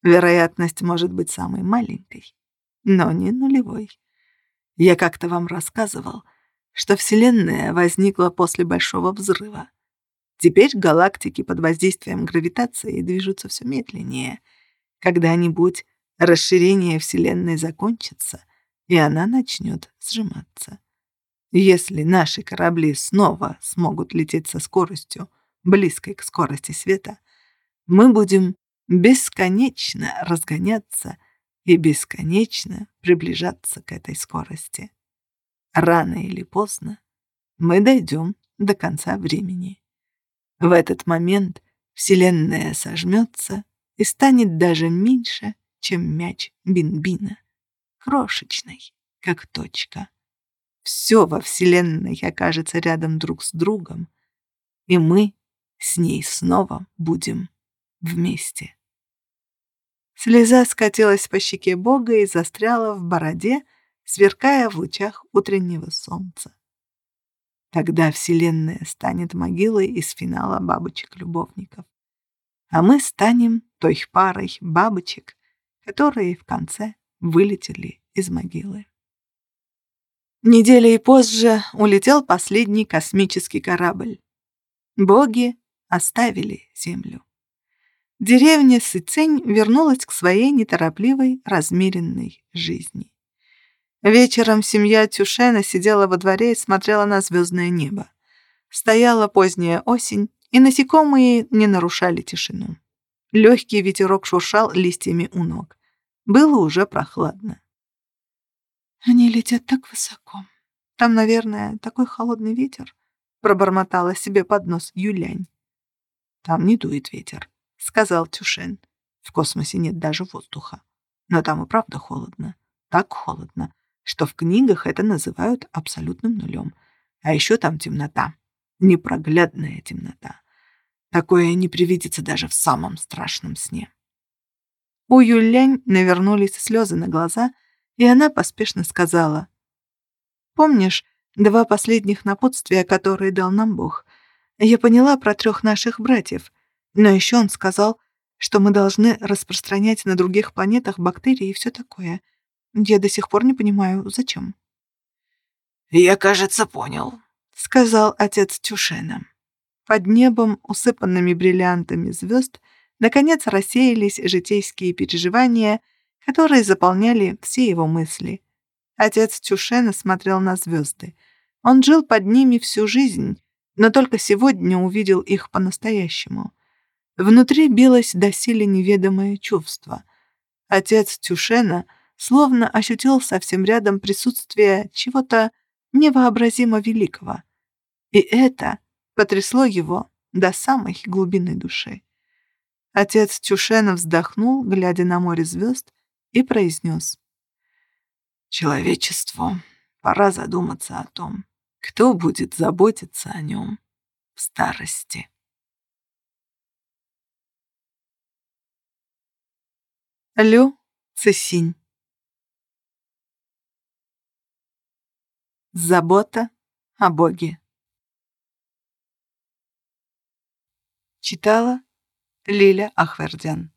Вероятность может быть самой маленькой, но не нулевой. Я как-то вам рассказывал, что Вселенная возникла после Большого Взрыва. Теперь галактики под воздействием гравитации движутся все медленнее. Когда-нибудь расширение Вселенной закончится, и она начнет сжиматься. Если наши корабли снова смогут лететь со скоростью, близкой к скорости света, мы будем бесконечно разгоняться и бесконечно приближаться к этой скорости. Рано или поздно мы дойдем до конца времени. В этот момент Вселенная сожмется и станет даже меньше, чем мяч Бинбина, крошечной, как точка. Все во Вселенной окажется рядом друг с другом, и мы с ней снова будем вместе. Слеза скатилась по щеке Бога и застряла в бороде, сверкая в лучах утреннего солнца. Тогда Вселенная станет могилой из финала бабочек-любовников. А мы станем той парой бабочек, которые в конце вылетели из могилы. Недели позже улетел последний космический корабль. Боги оставили Землю. Деревня Сыцень вернулась к своей неторопливой, размеренной жизни. Вечером семья Тюшена сидела во дворе и смотрела на звездное небо. Стояла поздняя осень, и насекомые не нарушали тишину. Легкий ветерок шуршал листьями у ног. Было уже прохладно. «Они летят так высоко. Там, наверное, такой холодный ветер», — пробормотала себе под нос Юлянь. «Там не дует ветер», — сказал Тюшен. «В космосе нет даже воздуха. Но там и правда холодно. Так холодно, что в книгах это называют абсолютным нулем. А еще там темнота. Непроглядная темнота. Такое не привидится даже в самом страшном сне». У Юлянь навернулись слезы на глаза, и она поспешно сказала. «Помнишь два последних напутствия, которые дал нам Бог? Я поняла про трех наших братьев, но еще он сказал, что мы должны распространять на других планетах бактерии и все такое. Я до сих пор не понимаю, зачем». «Я, кажется, понял», — сказал отец Тюшена. Под небом, усыпанными бриллиантами звезд, наконец рассеялись житейские переживания, которые заполняли все его мысли. Отец Тюшена смотрел на звезды. Он жил под ними всю жизнь, но только сегодня увидел их по-настоящему. Внутри билось доселе неведомое чувство. Отец Тюшена словно ощутил совсем рядом присутствие чего-то невообразимо великого. И это потрясло его до самой глубины души. Отец Тюшена вздохнул, глядя на море звезд, и произнес. «Человечеству пора задуматься о том, кто будет заботиться о нем в старости». Лю Цесинь Забота о Боге. Читала Лиля Ахвердян